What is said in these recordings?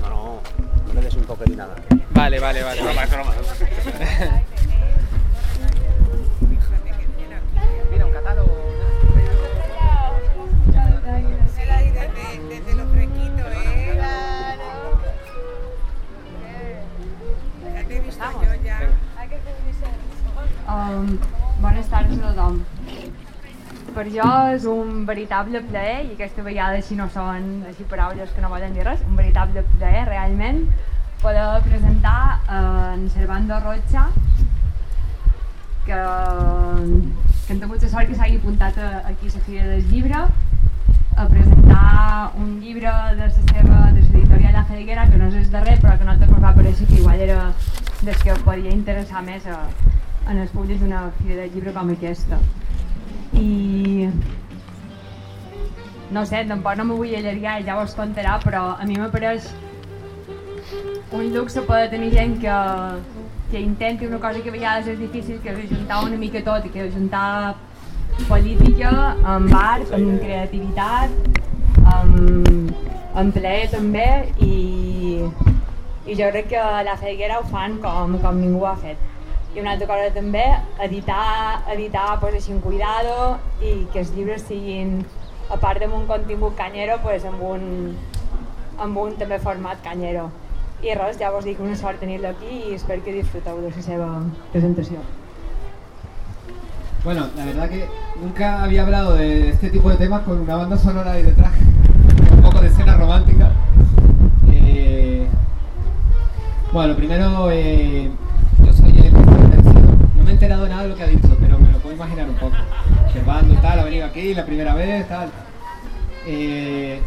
No, no, no le des un toque ni nada. Vale, vale, vale. Broma, és un veritable plaer, i aquesta vegada si no són així paraules que no volen dir res, un veritable plaer realment poder presentar eh, en Servando Rocha que, que hem tingut la sort que s'hagi apuntat a, aquí a la Fira del Llibre a presentar un llibre de la seva de l'editorial La Felguera que no és el darrer però que nosaltres ens va parèixer que igual era des que podia interessar més a, en els públics d'una fira de llibre com aquesta. I no sé, tampoc no m'ho vull allargar ja vos contarà però a mi m'apareix un luxe poder tenir gent que, que intenti una cosa que a vegades és difícil que és ajuntar una mica tot i que és ajuntar política amb art, amb creativitat amb, amb plaer també i, i jo crec que la Felguera ho fan com, com ningú ho ha fet. I una altra cosa també, editar, editar pues, així amb cuidado i que els llibres siguin, a part d'un contingut canyero, pues, amb, un, amb un també format canyero. I res, ja vos dic una sort tenir-lo aquí i espero que disfruteu de la seva presentació. Bueno, la verdad que nunca había hablado de este tipo de temas con una banda sonora ahí detrás, un poco de escena romántica. Eh, bueno, primero, eh, yo soy el no me he enterado de nada de lo que ha dicho, imaginar un poco. Observando y tal, ha venido aquí la primera vez, tal. Eh,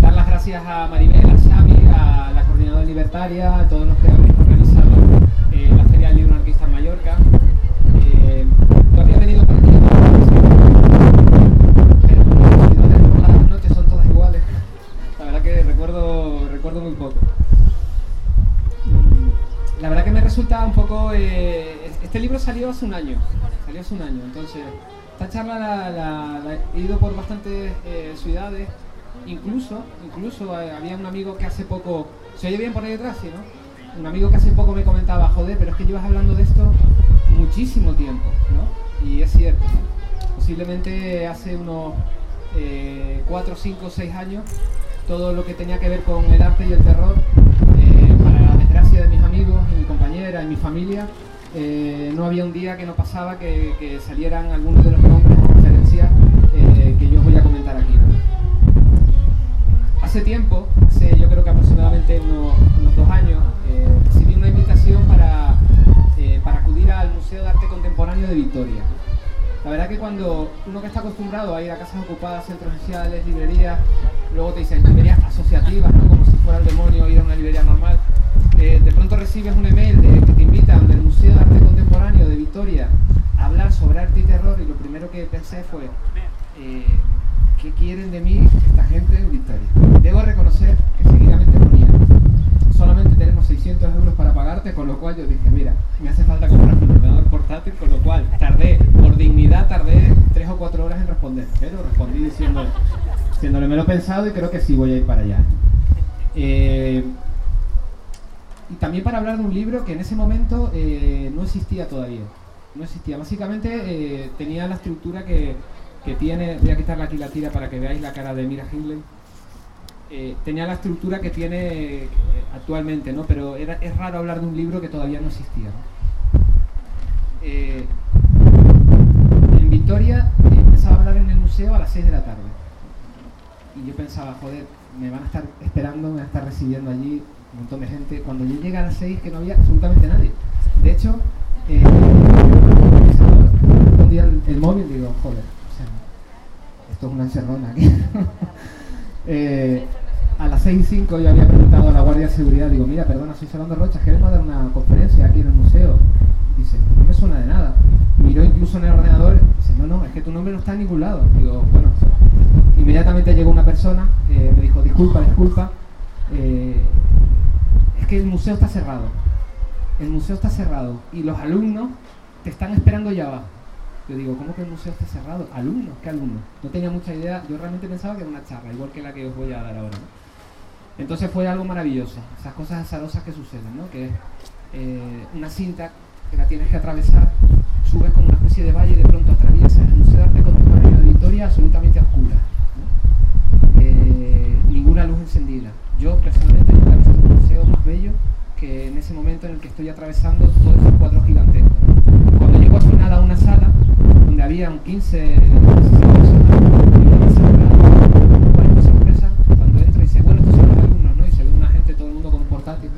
dar las gracias a Maribel, a Xavi, a la coordinadora libertaria, a todos los que habéis organizado eh, la Feria del Libro Anarquista en Mallorca. Eh, yo había venido por aquí, pero las noches son todas iguales. La verdad que recuerdo, recuerdo muy poco. Mm, La verdad que me resulta un poco... eh, este libro salió hace un año, hace un año, entonces esta charla la, he ido por bastantes eh, ciudades, incluso, incluso eh, había un amigo que hace poco... ¿Se oye bien por ahí detrás? Sí, ¿no? Un amigo que hace poco me comentaba, joder, pero es que llevas hablando de esto muchísimo tiempo, ¿no? Y es cierto. Posiblemente hace unos 4, 5, 6 años, todo lo que tenía que ver con el arte y el terror, eh, para la desgracia de mis amigos y mi compañera y mi familia, eh, no había un día que no pasaba que, salieran algunos de los nombres o referencias eh, que yo os voy a comentar aquí. Hace tiempo, hace yo creo que aproximadamente unos, dos años, eh, recibí una invitación para, para acudir al Museo de Arte Contemporáneo de Victoria. La verdad que cuando uno que está acostumbrado a ir a casas ocupadas, centros sociales, librerías, luego te dicen librerías asociativas, ¿no? como si fuera el demonio ir a una librería normal, eh, de pronto recibes un email de, que te invitan del Museo de Arte Contemporáneo de Victoria a hablar sobre arte y terror y lo primero que pensé fue, eh, ¿qué quieren de mí esta gente en Victoria? Debo reconocer que seguidamente ponía, solamente tenemos 600 euros para pagarte, con lo cual yo dije, mira, me hace falta comprar un ordenador portátil, con lo cual tardé, por dignidad tardé 3 o 4 horas en responder, pero respondí diciendo, diciéndole, me lo he pensado y creo que sí voy a ir para allá. Eh, y también para hablar de un libro que en ese momento eh, no existía todavía. No existía. Básicamente eh, tenía la estructura que, que tiene. Voy a quitarle aquí la tira para que veáis la cara de Mira Hindley. Eh, tenía la estructura que tiene actualmente, ¿no? Pero era, es raro hablar de un libro que todavía no existía. en Victoria empezaba a hablar en el museo a las 6 de la tarde. Y yo pensaba, joder, me van a estar esperando, me van a estar recibiendo allí un montón de gente. Cuando yo llegué a las 6 que no había absolutamente nadie. De hecho, eh, respondía el, el móvil digo, joder, o sea, esto es una encerrona aquí. Eh, a las 6 y 5 yo había preguntado a la Guardia de Seguridad, digo, mira, perdona, soy Fernando Rocha, queremos dar una conferencia aquí en el museo. Dice, no me suena de nada. Miró incluso en el ordenador, dice, no, no, es que tu nombre no está en ningún lado. Digo, bueno, inmediatamente llegó una persona, eh, me dijo, disculpa, disculpa, eh, es que el museo está cerrado. El museo está cerrado y los alumnos te están esperando ya abajo. Yo digo, ¿cómo que el museo está cerrado? ¿Alumnos? ¿Qué alumnos? No tenía mucha idea, yo realmente pensaba que era una charla, igual que la que os voy a dar ahora. Entonces fue algo maravilloso, esas cosas azarosas que suceden, ¿no? Que eh, una cinta que la tienes que atravesar, subes como una especie de valle y de pronto atraviesas el Museo de Arte Contemporáneo de Vitoria absolutamente oscura. Eh, ninguna luz encendida. Yo personalmente he visto un museo más bello que en ese momento en el que estoy atravesando todos esos cuadros gigantescos. Cuando llego al final a una sala donde había un 15, 16 personas, y una mesa dorada, ¿cuál es mi sorpresa? Cuando entro y dice, bueno, estos son los alumnos, ¿no? Y se ve una gente, todo el mundo con portátil.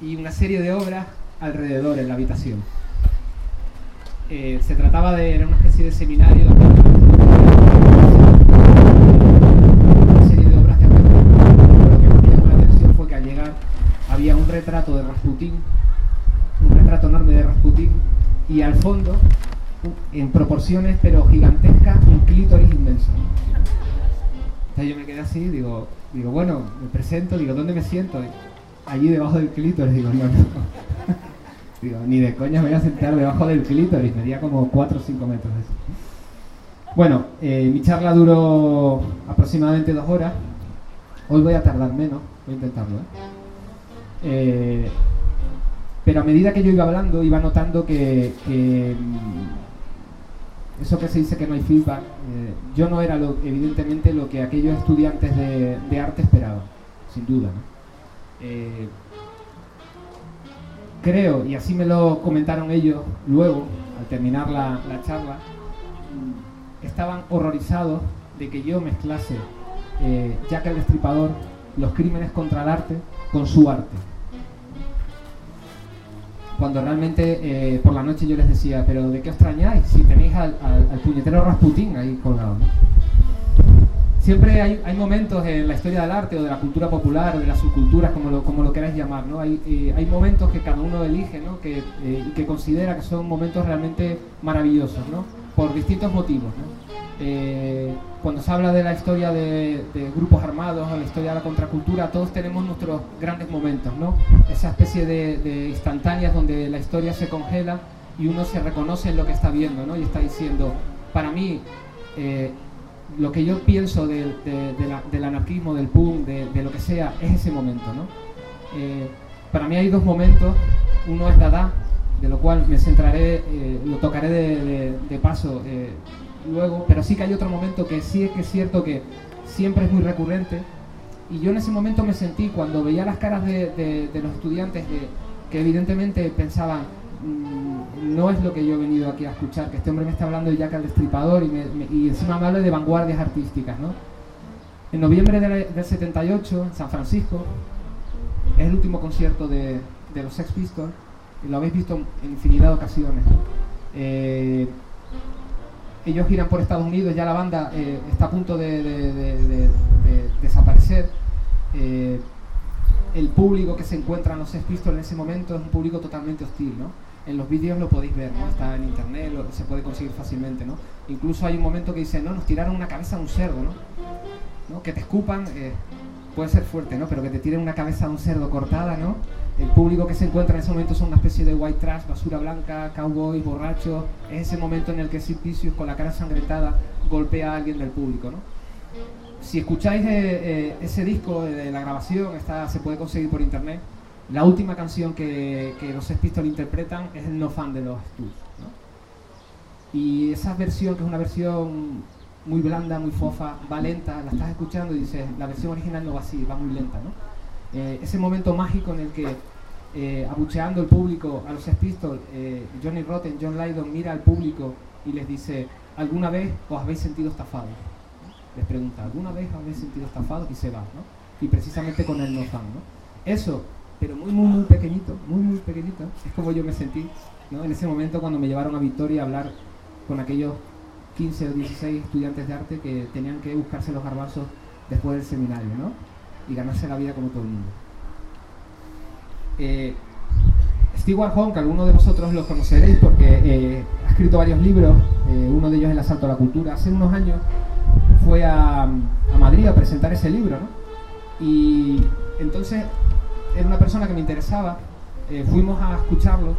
Y una serie de obras alrededor en la habitación. Eh, se trataba de era una especie de seminario donde una serie de obras de arte contemporáneo. Lo que más me llamó la atención fue que al llegar había un retrato de Rasputín, un retrato enorme de Rasputín, y al fondo, u- en proporciones pero gigantescas, un clítoris inmenso. Entonces yo me quedé así, digo, digo, bueno, me presento, digo, ¿dónde me siento? Allí debajo del clítoris, digo, no, no. digo, ni de coña me voy a sentar debajo del clítoris, medía como 4 o 5 metros eso. Bueno, eh, mi charla duró aproximadamente dos horas. Hoy voy a tardar menos, voy a intentarlo. ¿eh? Eh, pero a medida que yo iba hablando, iba notando que, mm, eso que se dice que no hay feedback, eh, yo no era evidentemente lo que aquellos estudiantes de, arte esperaban, sin duda. Eh, creo, y así me lo comentaron ellos luego, al terminar la, la charla, mm, estaban horrorizados de que yo mezclase eh, Jack el Destripador, los crímenes contra el arte, con su arte. Cuando realmente eh, por la noche yo les decía, pero ¿de qué os extrañáis si tenéis al, al- puñetero Rasputín ahí colgado? Siempre hay, hay momentos en la historia del arte o de la cultura popular o de las subculturas, como lo, como lo queráis llamar, ¿no? Hay, eh, hay momentos que cada uno elige, ¿no? Que, eh, y que considera que son momentos realmente maravillosos, ¿no? Por distintos motivos. Eh, cuando se habla de la historia de, grupos armados o la historia de la contracultura, todos tenemos nuestros grandes momentos, ¿no? Esa especie de, instantáneas donde la historia se congela y uno se reconoce en lo que está viendo, ¿no? Y está diciendo, para mí, eh, lo que yo pienso del- de- de la- del anarquismo, del punk, de, lo que sea, es ese momento, ¿no? Eh, para mí hay dos momentos, uno es Dada, de lo cual me centraré, lo tocaré de, paso luego, pero sí que hay otro momento que sí es que es cierto que siempre es muy recurrente, y yo en ese momento me sentí, cuando veía las caras de, los estudiantes, que evidentemente pensaban, "Mm, no es lo que yo he venido aquí a escuchar, que este hombre me está hablando de Jack el Destripador y, me- encima me habla de vanguardias artísticas, ¿no? En noviembre del, del 78, en San Francisco, es el último concierto de, los Sex Pistols, y lo habéis visto en infinidad de ocasiones. Eh, ellos giran por Estados Unidos, ya la banda eh, está a punto de, de- de- de- de desaparecer. Eh, el público que se encuentra en los Sex en ese momento es un público totalmente hostil, ¿no? En los vídeos lo podéis ver, ¿no? Está en internet, se puede conseguir fácilmente, ¿no? Incluso hay un momento que dice, no, nos tiraron una cabeza de un cerdo, ¿no? ¿No? Que te escupan, eh, puede ser fuerte, ¿no? Pero que te tiren una cabeza de un cerdo cortada, ¿no? El público que se encuentra en ese momento son una especie de white trash, basura blanca, cowboys, borrachos. Es ese momento en el que Sid Vicious, con la cara sangrentada, golpea a alguien del público, ¿no? Si escucháis eh, eh, ese disco de, la grabación, está, se puede conseguir por internet. La última canción que, los Sex Pistols interpretan es el No Fan de los Stooges. ¿no? Y esa versión, que es una versión muy blanda, muy fofa, va lenta, la estás escuchando y dices, la versión original no va así, va muy lenta. ¿no? Eh, ese momento mágico en el que, eh, abucheando el público a los Sex eh, Johnny Rotten, John Lydon mira al público y les dice, ¿alguna vez os habéis sentido estafados? les pregunta, ¿alguna vez habéis sentido estafados? Y se va, ¿no? Y precisamente con el no ¿no? Eso, pero muy, muy, muy pequeñito, muy, muy pequeñito, es como yo me sentí, ¿no? En ese momento cuando me llevaron a Victoria a hablar con aquellos 15 o 16 estudiantes de arte que tenían que buscarse los garbanzos después del seminario, ¿no? Y ganarse la vida como todo el mundo. Eh, Stewart Home, que algunos de vosotros lo conoceréis porque eh, ha escrito varios libros, eh, uno de ellos El asalto a la cultura. Hace unos años fue a, a Madrid a presentar ese libro, ¿no? Y entonces era una persona que me interesaba, eh, fuimos a escucharlo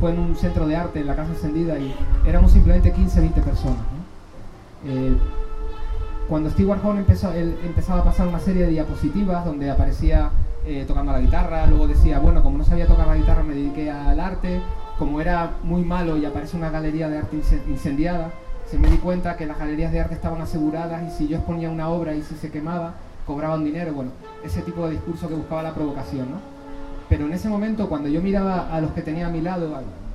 fue en un centro de arte, en la Casa Encendida, y éramos simplemente 15, 20 personas. ¿no? Cuando Steve Warhol empezó, él empezaba a pasar una serie de diapositivas donde aparecía eh, tocando la guitarra, luego decía, bueno, como no sabía tocar la guitarra me dediqué al arte, como era muy malo y aparece una galería de arte ince- incendiada, se me di cuenta que las galerías de arte estaban aseguradas y si yo exponía una obra y si se quemaba, cobraban dinero, bueno, ese tipo de discurso que buscaba la provocación, ¿no? Pero en ese momento, cuando yo miraba a los que tenía a mi lado,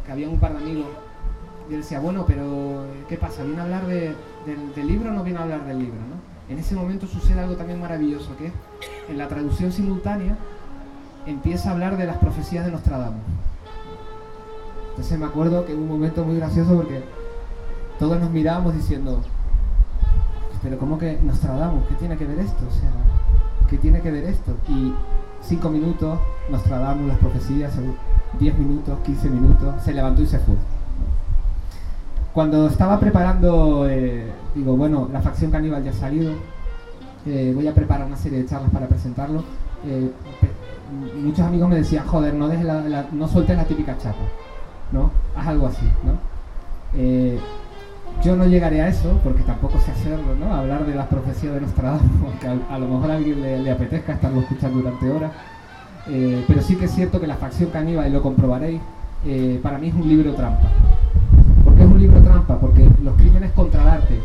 que había un par de amigos, yo decía, bueno, pero ¿qué pasa? ¿Viene a hablar de- del, libro o no viene a hablar del libro? ¿no? En ese momento sucede algo también maravilloso, que es en la traducción simultánea empieza a hablar de las profecías de Nostradamus. Entonces me acuerdo que hubo un momento muy gracioso porque todos nos mirábamos diciendo, pero ¿cómo que Nostradamus? ¿Qué tiene que ver esto? O sea, ¿qué tiene que ver esto? Y cinco minutos, Nostradamus, las profecías, según- diez minutos, 15 minutos, se levantó y se fue. Cuando estaba preparando, eh, digo, bueno, la facción caníbal ya ha salido, eh, voy a preparar una serie de charlas para presentarlo. eh, muchos amigos me decían, joder, no, la, no sueltes la típica chapa, ¿no? Haz algo así, ¿no? Eh, yo no llegaré a eso, porque tampoco sé hacerlo, ¿no? Hablar de las profecías de Nostradamus, que a, a lo mejor a alguien le, apetezca estarlo escuchando durante horas. Pero sí que es cierto que la facción caníbal, y lo comprobaréis, para mí es un libro trampa. Porque los crímenes contra el arte,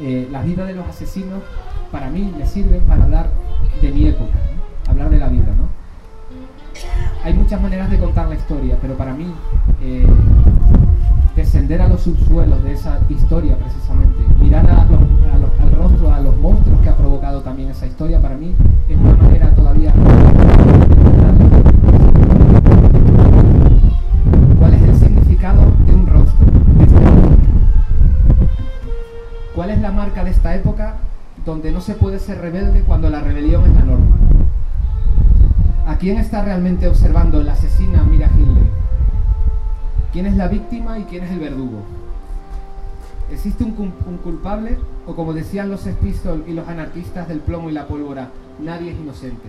eh, las vidas de los asesinos, para mí me sirven para hablar de mi época, hablar de la vida. ¿no? Hay muchas maneras de contar la historia, pero para mí eh, descender a los subsuelos de esa historia precisamente, mirar al rostro a los monstruos que ha provocado también esa historia, para mí es una manera todavía ¿Cuál es el significado de un rostro? ¿Cuál es la marca de esta época donde no se puede ser rebelde cuando la rebelión es la norma? ¿A quién está realmente observando la asesina Mira Hitler? ¿Quién es la víctima y quién es el verdugo? ¿Existe un, cul- un culpable o como decían los Sex Pistols y los anarquistas del plomo y la pólvora, nadie es inocente?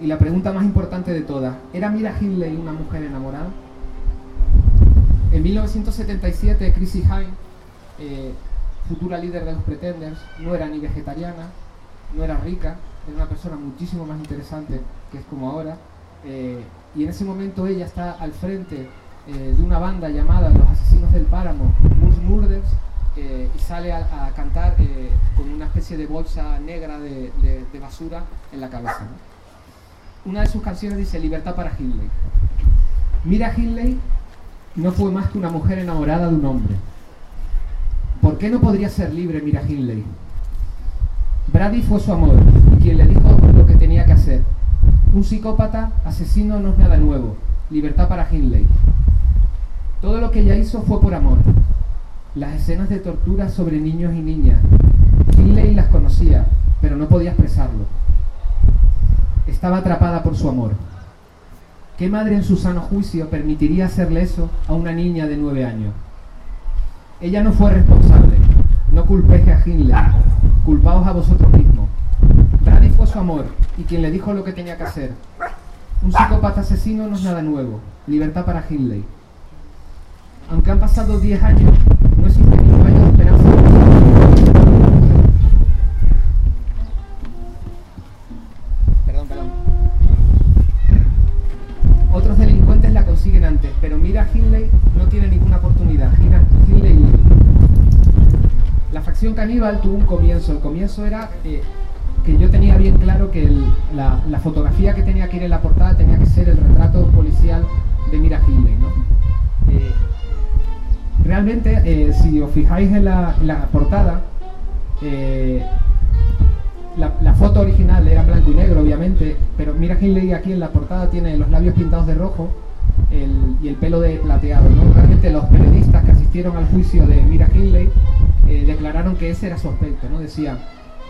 Y la pregunta más importante de todas, ¿era Mira Hindley una mujer enamorada? En 1977, Chrissy Hine, eh, futura líder de los Pretenders, no era ni vegetariana, no era rica, era una persona muchísimo más interesante que es como ahora. eh, y en ese momento ella está al frente eh, de una banda llamada Los Asesinos del Páramo, Moose Murders, eh, y sale a, cantar eh, con una especie de bolsa negra de basura en la cabeza. ¿no? Una de sus canciones dice Libertad para Hindley. Mira Hindley no fue más que una mujer enamorada de un hombre. ¿Por qué no podría ser libre Mira Hindley? Brady fue su amor y quien le dijo lo que tenía que hacer. Un psicópata asesino no es nada nuevo. Libertad para Hindley. Todo lo que ella hizo fue por amor. Las escenas de tortura sobre niños y niñas. Hindley las conocía, pero no podía expresarlo. Estaba atrapada por su amor. ¿Qué madre en su sano juicio permitiría hacerle eso a una niña de nueve años? Ella no fue responsable. No culpéis a Hindley. Culpaos a vosotros mismos. Brady fue su amor y quien le dijo lo que tenía que hacer. Un psicópata asesino no es nada nuevo. Libertad para Hindley. Aunque han pasado 10 años, mira Hindley no tiene ninguna oportunidad. La facción caníbal tuvo un comienzo. El comienzo era eh, que yo tenía bien claro que la, fotografía que tenía que ir en la portada tenía que ser el retrato policial de Mira Hindley. Eh, realmente, eh, si os fijáis en la, portada, la, la foto original era en blanco y negro, obviamente, pero Mira Hindley aquí en la portada tiene los labios pintados de rojo el- y el pelo de plateado. ¿no? Realmente los periodistas que asistieron al juicio de Mira Hindley eh, declararon que ese era su aspecto, ¿no? Decían,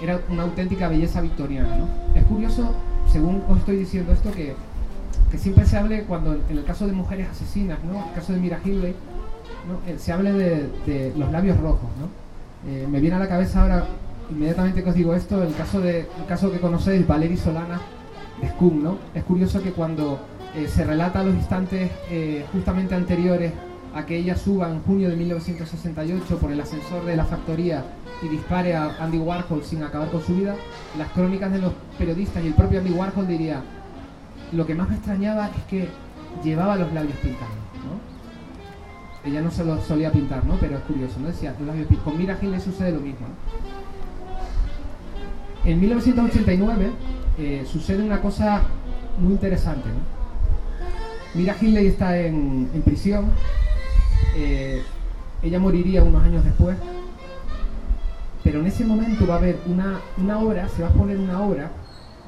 era una auténtica belleza victoriana, ¿no? Es curioso, según os estoy diciendo esto, que, que siempre se hable cuando, en el caso de mujeres asesinas, ¿no? En el caso de Mira Hindley, ¿no? Eh, se hable de, de los labios rojos, ¿no? Eh, me viene a la cabeza ahora, inmediatamente que os digo esto, el caso, de, el caso que conocéis, Valerie Solana, de Scum, ¿no? Es curioso que cuando eh, se relata los instantes eh, justamente anteriores a que ella suba en junio de 1968 por el ascensor de la factoría y dispare a Andy Warhol sin acabar con su vida, las crónicas de los periodistas y el propio Andy Warhol diría, lo que más me extrañaba es que llevaba los labios pintados. Ella no se los solía pintar, ¿no? pero es curioso, ¿no? decía, los labios pintados. Con Mira Hill le sucede lo mismo. ¿no? En 1989 eh, sucede una cosa muy interesante. Mira Hindley está en, prisión. Eh, ella moriría unos años después. Pero en ese momento va a haber una, una obra, se va a poner una obra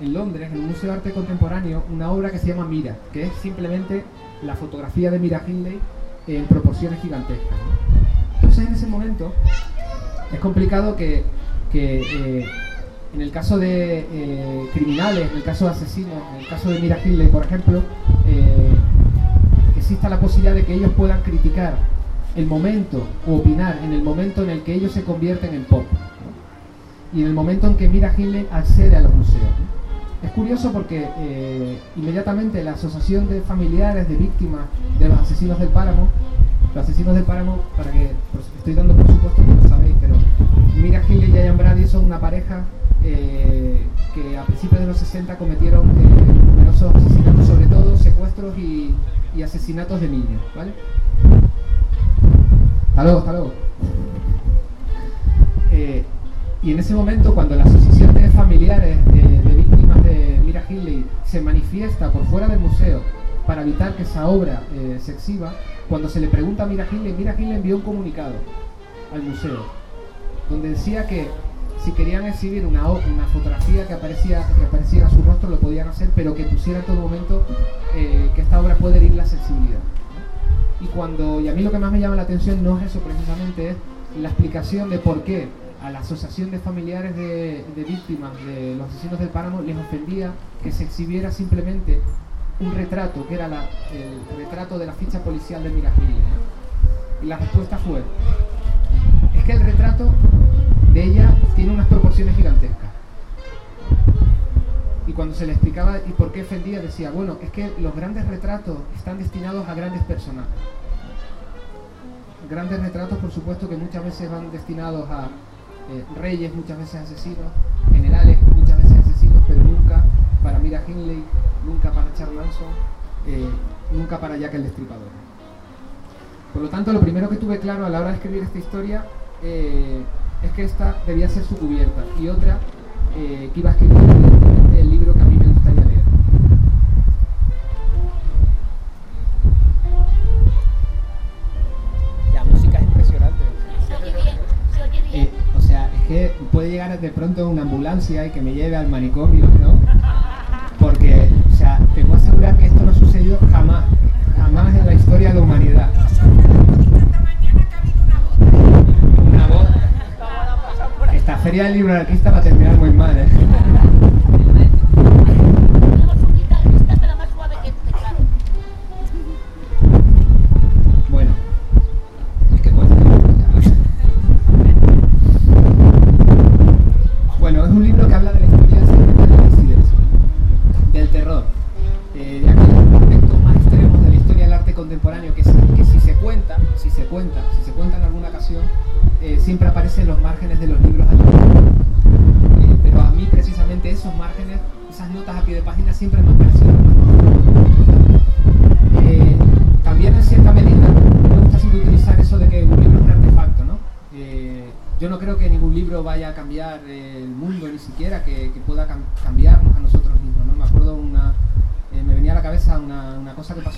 en Londres, en el Museo de Arte Contemporáneo, una obra que se llama Mira, que es simplemente la fotografía de Mira Hindley en proporciones gigantescas. Entonces en ese momento es complicado que, que eh, en el caso de eh, criminales, en el caso de asesinos, en el caso de Mira Hindley, por ejemplo, exista la posibilidad de que ellos puedan criticar el momento o opinar en el momento en el que ellos se convierten en pop ¿no? y en el momento en que Mira Hindley accede a los museos. ¿no? Es curioso porque eh, inmediatamente la Asociación de Familiares de Víctimas de los Asesinos del Páramo, los Asesinos del Páramo, para que estoy dando por supuesto que lo sabéis, pero Mira Hindley y Ian Brady son una pareja eh, que a principios de los 60 cometieron eh, numerosos asesinatos, sobre todo secuestros y, y asesinatos de niños, ¿vale? Hasta luego, hasta luego. Eh, y en ese momento, cuando la Asociación de Familiares de, de Víctimas de Mira Hindley se manifiesta por fuera del museo para evitar que esa obra eh, se exhiba, cuando se le pregunta a Mira Hindley, Mira Hindley envió un comunicado al museo, donde decía que si querían exhibir una, una fotografía que aparecía que apareciera su rostro lo podían hacer pero que pusiera en todo momento eh, que esta obra puede herir la sensibilidad y cuando y a mí lo que más me llama la atención no es eso precisamente es la explicación de por qué a la asociación de familiares de, víctimas de los asesinos del páramo les ofendía que se exhibiera simplemente un retrato que era el retrato de la ficha policial de Miraflores y la respuesta fue que el retrato de ella tiene unas proporciones gigantescas. Y cuando se le explicaba y por qué ofendía, decía, bueno, es que los grandes retratos están destinados a grandes personajes. Grandes retratos, por supuesto, que muchas veces van destinados a eh, reyes, muchas veces asesinos, generales, muchas veces asesinos, pero nunca para Mira Hindley, nunca para Charles Manson, eh, nunca para Jack el Destripador. Por lo tanto, lo primero que tuve claro a la hora de escribir esta historia eh, es que esta debía ser su cubierta y otra eh, que iba a escribir evidentemente el libro que a mí me gustaría leer. La música es impresionante. Se oye bien, se oye bien. Eh, o sea, es que puede llegar de pronto una ambulancia y que me lleve al manicomio, ¿no? Porque, o sea, te puedo asegurar que esto no ha sucedido jamás, jamás en la historia Feria del libro anarquista va a terminar muy mal, ¿eh?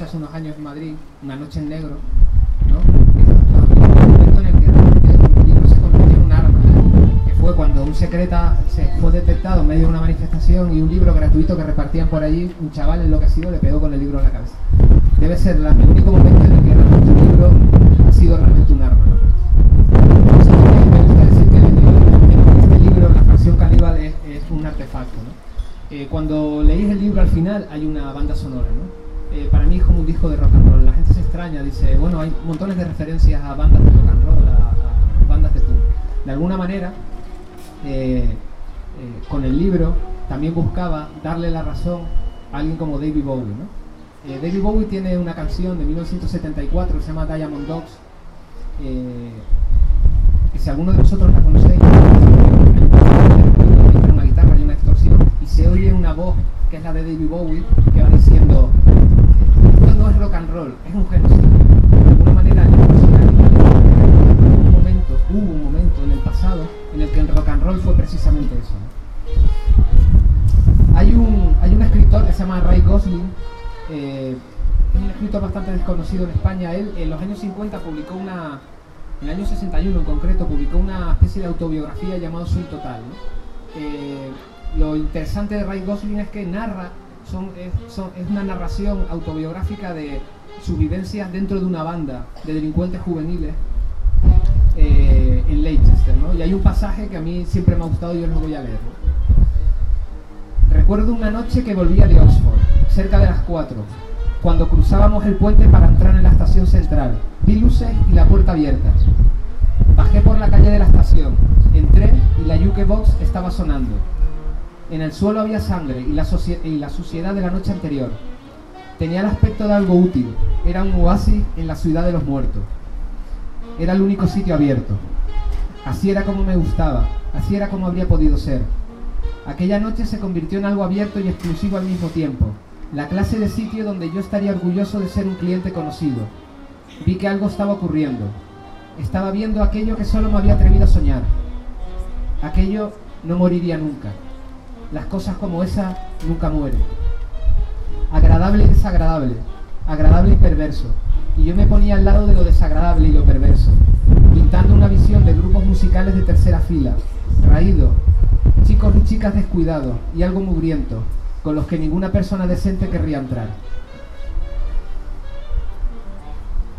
Que hace unos años en Madrid, una noche en negro, ¿no? Que un que libro un arma, que fue cuando un secreta se fue detectado en medio de una manifestación y un libro gratuito que repartían por allí, un chaval enloquecido le pegó con el libro en la cabeza debe ser la- el único momento en el que realmente un libro ha sido realmente un arma. ¿no? O sea, que me gusta decir que, eh, este libro, la fracción caníbal, es, es un artefacto. ¿no? Eh, cuando leéis el libro al final hay una banda sonora. ¿no? Eh, para mí es como un disco de rock and roll. La gente se extraña, dice, bueno, hay montones de referencias a bandas de rock and roll, a, bandas de punk. De alguna manera, eh, eh, con el libro también buscaba darle la razón a alguien como David Bowie, David Bowie tiene una canción de 1974 que se llama Diamond Dogs. que si alguno de vosotros la conocéis, entra una guitarra y una extorsión y se oye una voz que es la de David Bowie que va diciendo no es rock and roll, es un genocidio. De alguna manera un momento, hubo un momento en el pasado en el que el rock and roll fue precisamente eso. Hay un, hay un escritor que se llama Ray Gosling, eh, es un escritor bastante desconocido en España. Él en los años 50 publicó una, en el año 61 en concreto, publicó una especie de autobiografía llamada Soy Total. ¿no? Eh, lo interesante de Ray Gosling es que narra, son, es, una narración autobiográfica de sus vivencias dentro de una banda de delincuentes juveniles eh, en Leicester. ¿no? Y hay un pasaje que a mí siempre me ha gustado y os lo voy a leer. Recuerdo una noche que volvía de Oxford, cerca de las 4, cuando cruzábamos el puente para entrar en la estación central. Vi luces y la puerta abierta. Bajé por la calle de la estación, entré y la jukebox estaba sonando. En el suelo había sangre y la, suciedad de la noche anterior. Tenía el aspecto de algo útil, era un oasis en la ciudad de los muertos. Era el único sitio abierto. Así era como me gustaba, así era como habría podido ser. Aquella noche se convirtió en algo abierto y exclusivo al mismo tiempo, la clase de sitio donde yo estaría orgulloso de ser un cliente conocido. Vi que algo estaba ocurriendo. Estaba viendo aquello que solo me había atrevido a soñar. Aquello no moriría nunca. Las cosas como esa nunca mueren. Agradable y desagradable, agradable y perverso. Y yo me ponía al lado de lo desagradable y lo perverso, pintando una visión de grupos musicales de tercera fila, raídos, chicos y chicas descuidados y algo mugrientos, con los que ninguna persona decente querría entrar.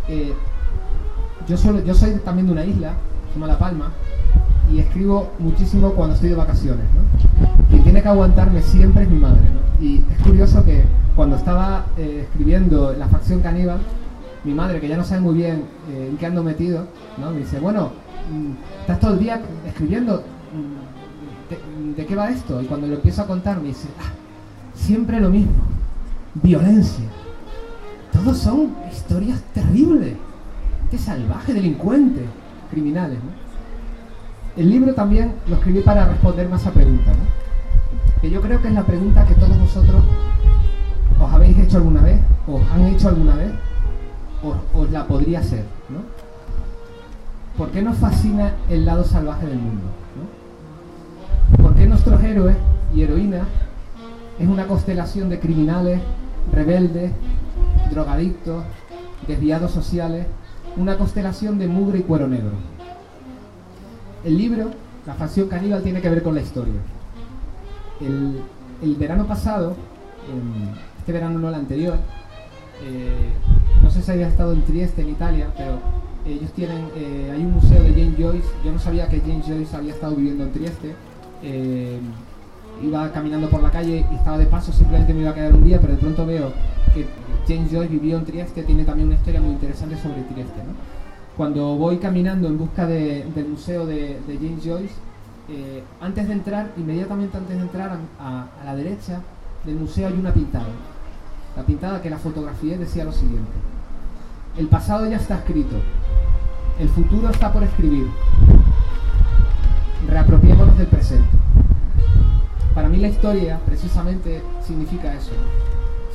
Eh, yo, suelo- yo soy también de una isla, se llama La Palma, y escribo muchísimo cuando estoy de vacaciones. ¿no? Quien tiene que aguantarme siempre es mi madre. ¿no? Y es curioso que cuando estaba eh, escribiendo La facción caníbal, mi madre, que ya no sabe muy bien eh, en qué ando metido, ¿no? me dice, bueno, mm, estás todo el día escribiendo, mm, ¿de, de qué va esto? Y cuando lo empiezo a contar me dice, "Ah, siempre lo mismo, violencia. Todos son historias terribles, gente salvaje, delincuente, criminales. ¿no? El libro también lo escribí para responder más a preguntas, ¿no? que yo creo que es la pregunta que todos vosotros os habéis hecho alguna vez, os han hecho alguna vez, os, la podría hacer. ¿no? ¿Por qué nos fascina el lado salvaje del mundo? ¿Por qué nuestros héroes y heroínas es una constelación de criminales, rebeldes, drogadictos, desviados sociales, una constelación de mugre y cuero negro? El libro, La facción caníbal, tiene que ver con la historia. El, verano pasado, este verano no el anterior, eh, no sé si había estado en Trieste, en Italia, pero ellos tienen, eh, hay un museo de James Joyce, yo no sabía que James Joyce había estado viviendo en Trieste, eh, iba caminando por la calle y estaba de paso, simplemente me iba a quedar un día, pero de pronto veo que James Joyce vivió en Trieste, tiene también una historia muy interesante sobre Trieste. ¿no? Cuando voy caminando en busca de- del museo de, James Joyce, eh, antes de entrar, inmediatamente antes de entrar, a, a- a la derecha del museo hay una pintada. La pintada que la fotografié decía lo siguiente. El pasado ya está escrito. El futuro está por escribir. Reapropiémonos del presente. Para mí la historia precisamente significa eso.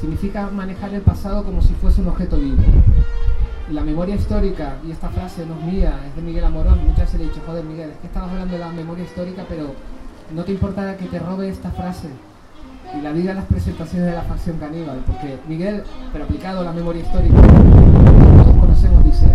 Significa manejar el pasado como si fuese un objeto vivo. La memoria histórica, y esta frase no es mía, es de Miguel Amorón, muchas veces le he dicho, joder Miguel, es que estabas hablando de la memoria histórica, pero no te importa que te robe esta frase y la diga en las presentaciones de la facción caníbal, porque Miguel, pero aplicado a la memoria histórica, todos conocemos, dice,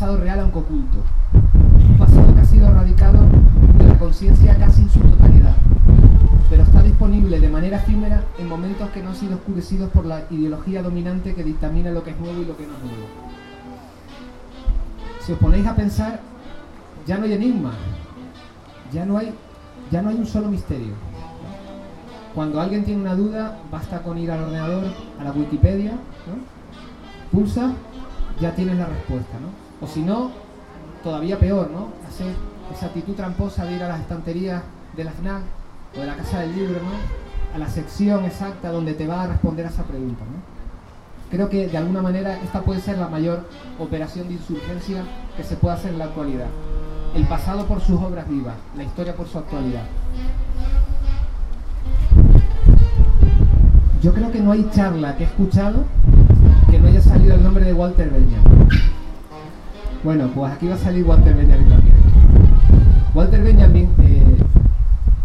pasado real aunque oculto, un pasado que ha sido erradicado de la conciencia casi en su totalidad, pero está disponible de manera efímera en momentos que no han sido oscurecidos por la ideología dominante que dictamina lo que es nuevo y lo que no es nuevo. Si os ponéis a pensar, ya no hay enigma, ya no hay, ya no hay un solo misterio. cuando alguien tiene una duda, basta con ir al ordenador, a la Wikipedia, pulsa, ya tienes la respuesta, ¿no? O si no, todavía peor, ¿no? Hacer esa actitud tramposa de ir a las estanterías de la FNAC o de la Casa del Libro, ¿no? A la sección exacta donde te va a responder a esa pregunta, ¿no? Creo que de alguna manera esta puede ser la mayor operación de insurgencia que se puede hacer en la actualidad. El pasado por sus obras vivas, la historia por su actualidad. Yo creo que no hay charla que he escuchado que no haya salido el nombre de Walter Benjamin. Bueno, pues aquí va a salir Walter Benjamin también. Walter Benjamin, eh,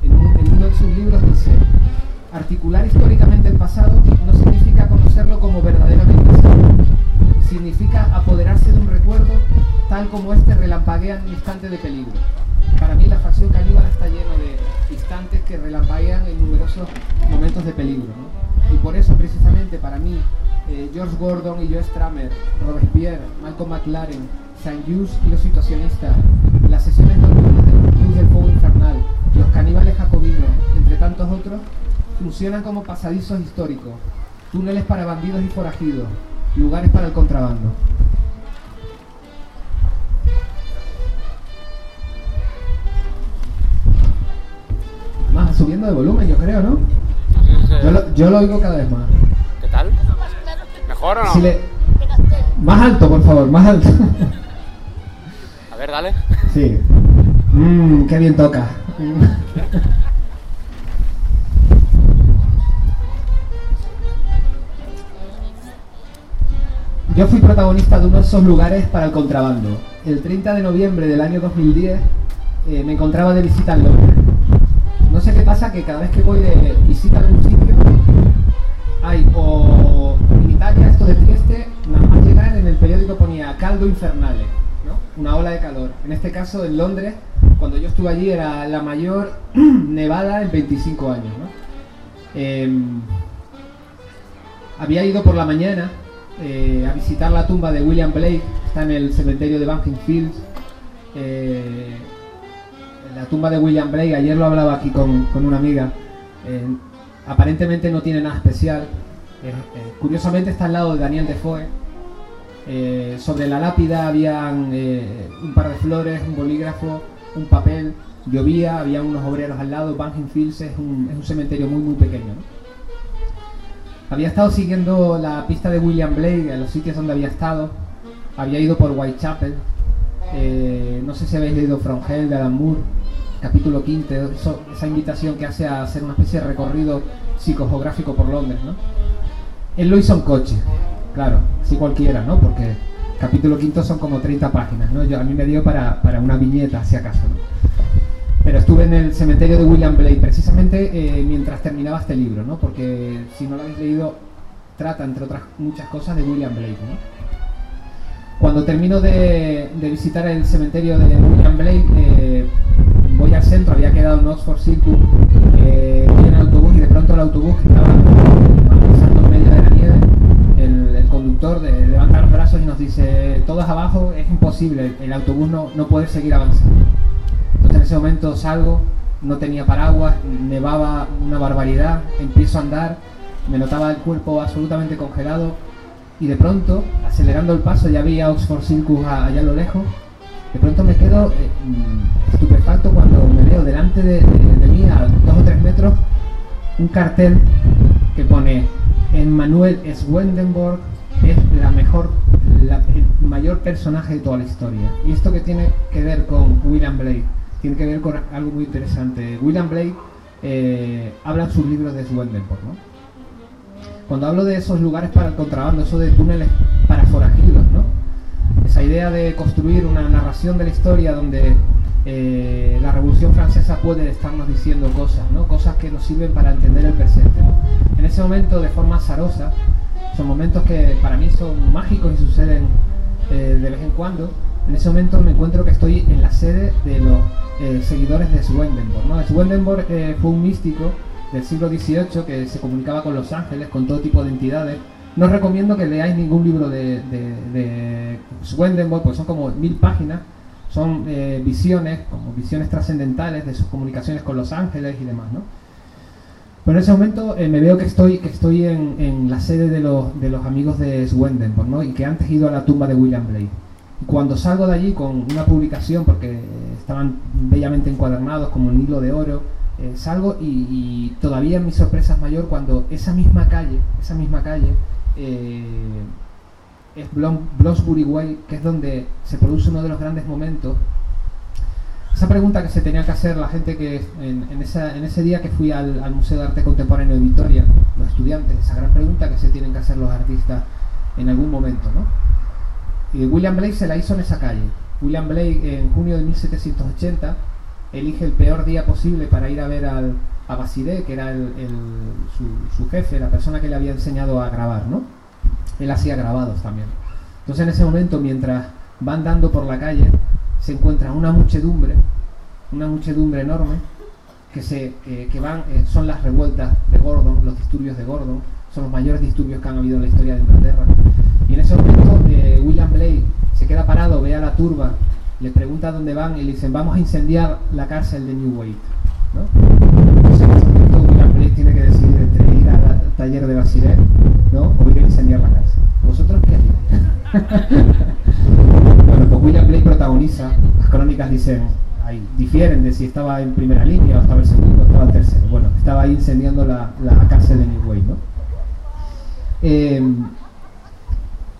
en, un- en uno de sus libros dice, articular históricamente el pasado no significa conocerlo como verdaderamente significa apoderarse de un recuerdo tal como este relampaguea en un instante de peligro. Para mí la facción caníbal está lleno de instantes que relampaguean en numerosos momentos de peligro. ¿no? Y por eso precisamente para mí eh, George Gordon y Joe Stramer, Robespierre, Malcolm McLaren, Saint-Just y los situacionistas, las sesiones nocturnas del Club del Fuego Infernal, los caníbales jacobinos, entre tantos otros, funcionan como pasadizos históricos, túneles para bandidos y forajidos, lugares para el contrabando. Más subiendo de volumen, yo creo, ¿no? Yo lo, yo lo oigo cada vez más. ¿Qué tal? ¿Mejor o no? Si le- pegaste. más alto, por favor, más alto. Ver. Sí. Mmm, qué bien toca. Yo fui protagonista de uno de esos lugares para el contrabando. El 30 de noviembre del año 2010 eh, me encontraba de visita en Londres. No sé qué pasa que cada vez que voy de visita a algún sitio hay o en Italia esto de Trieste, nada más llegar en el periódico ponía caldo infernale, ¿no? Una ola de calor. En este caso en Londres, cuando yo estuve allí era la mayor nevada en 25 años. Em, había ido por la mañana eh, a visitar la tumba de William Blake, está en el cementerio de Bunking Fields. Eh, la tumba de William Blake, ayer lo hablaba aquí con, con una amiga, eh, aparentemente no tiene nada especial. Eh, curiosamente está al lado de Daniel Defoe. Eh, sobre la lápida habían eh, un par de flores, un bolígrafo, un papel, llovía, había unos obreros al lado. Bunking Fields es un, un cementerio muy muy pequeño. Había estado siguiendo la pista de William Blake en los sitios donde había estado. Había ido por Whitechapel. Eh, no sé si habéis leído From Hell de Alan Moore, capítulo quinto, eso- esa invitación que hace a hacer una especie de recorrido psicogeográfico por Londres, ¿no? Él lo hizo en coche, claro, si cualquiera, ¿no? Porque capítulo quinto son como 30 páginas, ¿no? Yo, a mí me dio para, para una viñeta, si acaso, ¿no? Pero estuve en el cementerio de William Blake precisamente eh, mientras terminaba este libro, ¿no? Porque si no lo habéis leído, trata, entre otras muchas cosas, de William Blake, ¿no? Cuando termino de, de visitar el cementerio de William Blake, eh, voy al centro, había quedado en Oxford Circus, eh, voy en autobús y de pronto el autobús que estaba pasando en medio de la el, el conductor de, levanta los brazos y nos dice, todos abajo, es imposible, el autobús no, no puede seguir avanzando. Entonces en ese momento salgo, no tenía paraguas, nevaba una barbaridad, empiezo a andar, me notaba el cuerpo absolutamente congelado y de pronto, acelerando el paso, ya vi a Oxford Circus allá a lo lejos, de pronto me quedo eh, mm, estupefacto cuando me veo delante de, de- de mí, a dos o tres metros, un cartel que pone Emmanuel Swendenborg es la mejor, el mayor personaje de toda la historia. Y esto que tiene que ver con William Blake, tiene que ver con algo muy interesante. William Blake eh, habla en sus libros de Swendenborg, ¿no? Cuando hablo de esos lugares para el contrabando, eso de túneles para forajidos, ¿no? Esa idea de construir una narración de la historia donde eh, la Revolución Francesa puede estarnos diciendo cosas, ¿no? Cosas que nos sirven para entender el presente. En ese momento, de forma azarosa, son momentos que para mí son mágicos y suceden eh, de vez en cuando. En ese momento me encuentro que estoy en la sede de los eh, seguidores de Swedenborg. ¿no? Swedenborg eh, fue un místico del siglo XVIII que se comunicaba con los ángeles, con todo tipo de entidades. No os recomiendo que leáis ningún libro de, de, de Swedenborg, porque son como mil páginas. Son eh, visiones, como visiones trascendentales de sus comunicaciones con los ángeles y demás. ¿no? Pero en ese momento eh, me veo que estoy, que estoy en, en la sede de los, de los amigos de Swedenborg, ¿no? Y que antes he ido a la tumba de William Blake. Y cuando salgo de allí con una publicación, porque eh, estaban bellamente encuadernados como un hilo de oro, salgo y, todavía mi sorpresa es mayor cuando esa misma calle, esa misma calle, es Bloomsbury Way, que es donde se produce uno de los grandes momentos esa pregunta que se tenía que hacer la gente que en, en esa- en ese día que fui al, al Museo de Arte Contemporáneo de Vitoria, los estudiantes, esa gran pregunta que se tienen que hacer los artistas en algún momento, ¿no? Y William Blake se la hizo en esa calle. William Blake en junio de 1780 elige el peor día posible para ir a ver al, a Basile, que era el- su, su jefe, la persona que le había enseñado a grabar, ¿no? Él hacía grabados también. Entonces en ese momento, mientras van dando por la calle, se encuentra una muchedumbre, una muchedumbre enorme, que, se, que van, eh, son las revueltas de Gordon, los disturbios de Gordon, son los mayores disturbios que han habido en la historia de Inglaterra. Y en ese momento eh, William Blake se queda parado, ve a la turba, le pregunta dónde van y le dicen vamos a incendiar la cárcel de Newgate. ¿no? Entonces en ese momento William Blake tiene que decidir taller de Basilea ¿no? o ir a incendiar la cárcel. ¿Vosotros qué haríais? Bueno, pues William Blake protagoniza, las crónicas dicen, ahí difieren de si estaba en primera línea o estaba el segundo o estaba el tercero. Bueno, estaba incendiando la, cárcel de Newgate, ¿no? Eh,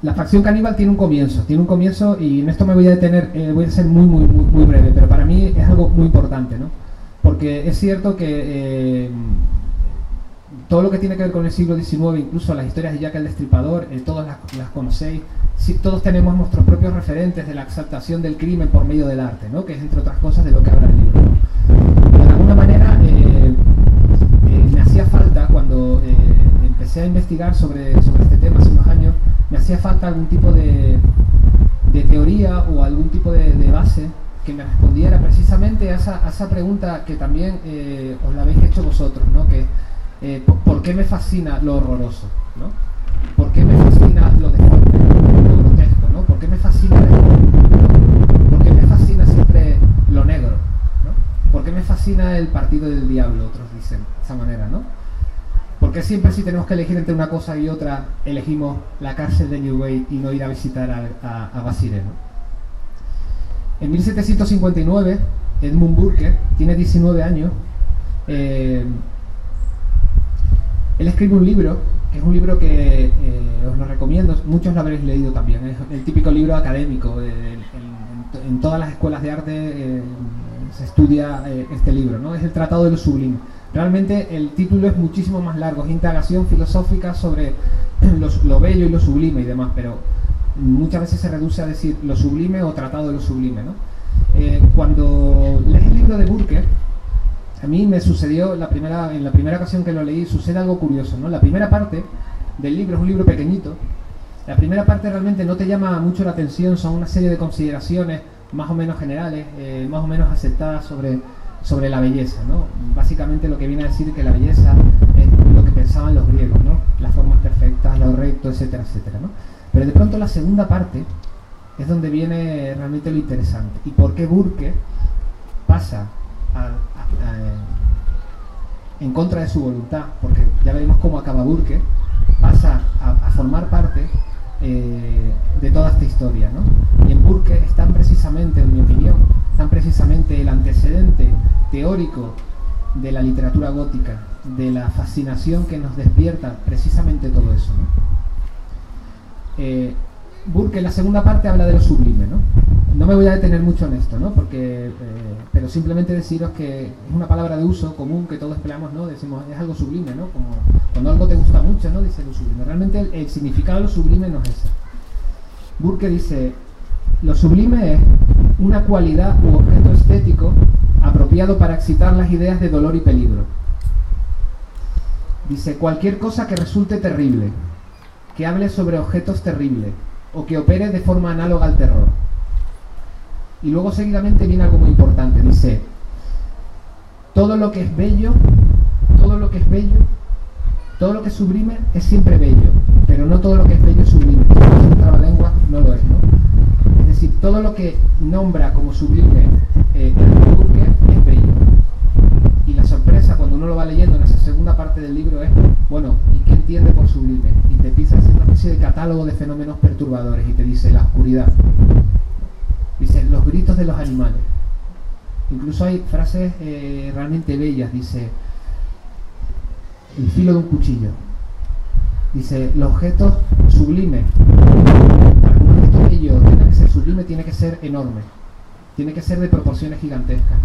la facción caníbal tiene un comienzo, tiene un comienzo y en esto me voy a detener, eh, voy a ser muy, muy, muy, breve, pero para mí es algo muy importante, ¿no? Porque es cierto que eh, todo lo que tiene que ver con el siglo XIX, incluso las historias de Jack el Destripador, eh, todas las, conocéis, todos tenemos nuestros propios referentes de la exaltación del crimen por medio del arte, que es entre otras cosas de lo que habla el libro. De alguna manera eh, eh, me hacía falta, cuando eh, empecé a investigar sobre, sobre este tema hace unos años, me hacía falta algún tipo de, de teoría o algún tipo de, de base que me respondiera precisamente a esa, a esa pregunta que también os la habéis hecho vosotros, ¿no? que eh, ¿por, qué me fascina lo horroroso? ¿no? ¿Por qué me fascina lo deforme, lo grotesco? ¿no? ¿Por qué me fascina el. ¿Por qué me fascina siempre lo negro? ¿no? ¿Por qué me fascina el partido del diablo? Otros dicen de esa manera, ¿no? ¿Por qué siempre si tenemos que elegir entre una cosa y otra elegimos la cárcel de Newgate y no ir a visitar a, a, a Basile, ¿no? En 1759, Edmund Burke tiene 19 años. eh, él escribe un libro, que es un libro que eh, os lo recomiendo, muchos lo habréis leído también. Es el típico libro académico. eh, en, en- en todas las escuelas de arte eh, se estudia eh, este libro, ¿no? Es el Tratado de lo Sublime. Realmente el título es muchísimo más largo, es indagación filosófica sobre los- lo bello y lo sublime y demás, pero muchas veces se reduce a decir lo sublime o tratado de lo sublime. ¿no? Eh, cuando lees el libro de Burke, a mí me sucedió la primera, en la primera ocasión que lo leí, sucede algo curioso. ¿no? La primera parte del libro es un libro pequeñito. La primera parte realmente no te llama mucho la atención, son una serie de consideraciones más o menos generales, eh, más o menos aceptadas sobre, sobre la belleza. ¿no? Básicamente lo que viene a decir que la belleza es lo que pensaban los griegos, ¿no? las formas perfectas, lo recto, etcétera, etcétera. ¿no? Pero de pronto la segunda parte es donde viene realmente lo interesante. ¿Y por qué Burke pasa a- a- en contra de su voluntad? Porque ya veremos cómo acaba Burke, pasa a, a formar parte eh, de toda esta historia. ¿no? Y en Burke están precisamente, en mi opinión, están precisamente el antecedente teórico de la literatura gótica, de la fascinación que nos despierta precisamente todo eso. ¿no? Eh, Burke en la segunda parte habla de lo sublime, ¿no? No me voy a detener mucho en esto, ¿no? Porque, eh, pero simplemente deciros que es una palabra de uso común que todos empleamos, ¿no? Decimos, es algo sublime, ¿no? Cuando algo te gusta mucho, ¿no? Dice lo sublime. Realmente el, el significado de lo sublime no es ese. Burke dice, lo sublime es una cualidad u objeto estético apropiado para excitar las ideas de dolor y peligro. Dice, cualquier cosa que resulte terrible, que hable sobre objetos terribles o que opere de forma análoga al terror. Y luego seguidamente viene algo muy importante, dice, todo lo que es bello, todo lo que es bello, todo lo que es sublime es siempre bello, pero no todo lo que es bello es sublime. Si es no lo es. Es decir, todo lo que nombra como sublime eh, Burke es bello. Y sorpresa cuando uno lo va leyendo en esa segunda parte bueno, ¿y qué entiende por sublime? Y te empieza a hacer una especie de catálogo de fenómenos perturbadores y te dice la oscuridad. Dice los gritos de los animales. Incluso hay frases eh, realmente bellas. Dice el filo de un cuchillo. Dice los objetos sublimes. Para que un objeto bello tenga que ser sublime, tiene que ser enorme. Tiene que ser de proporciones gigantescas.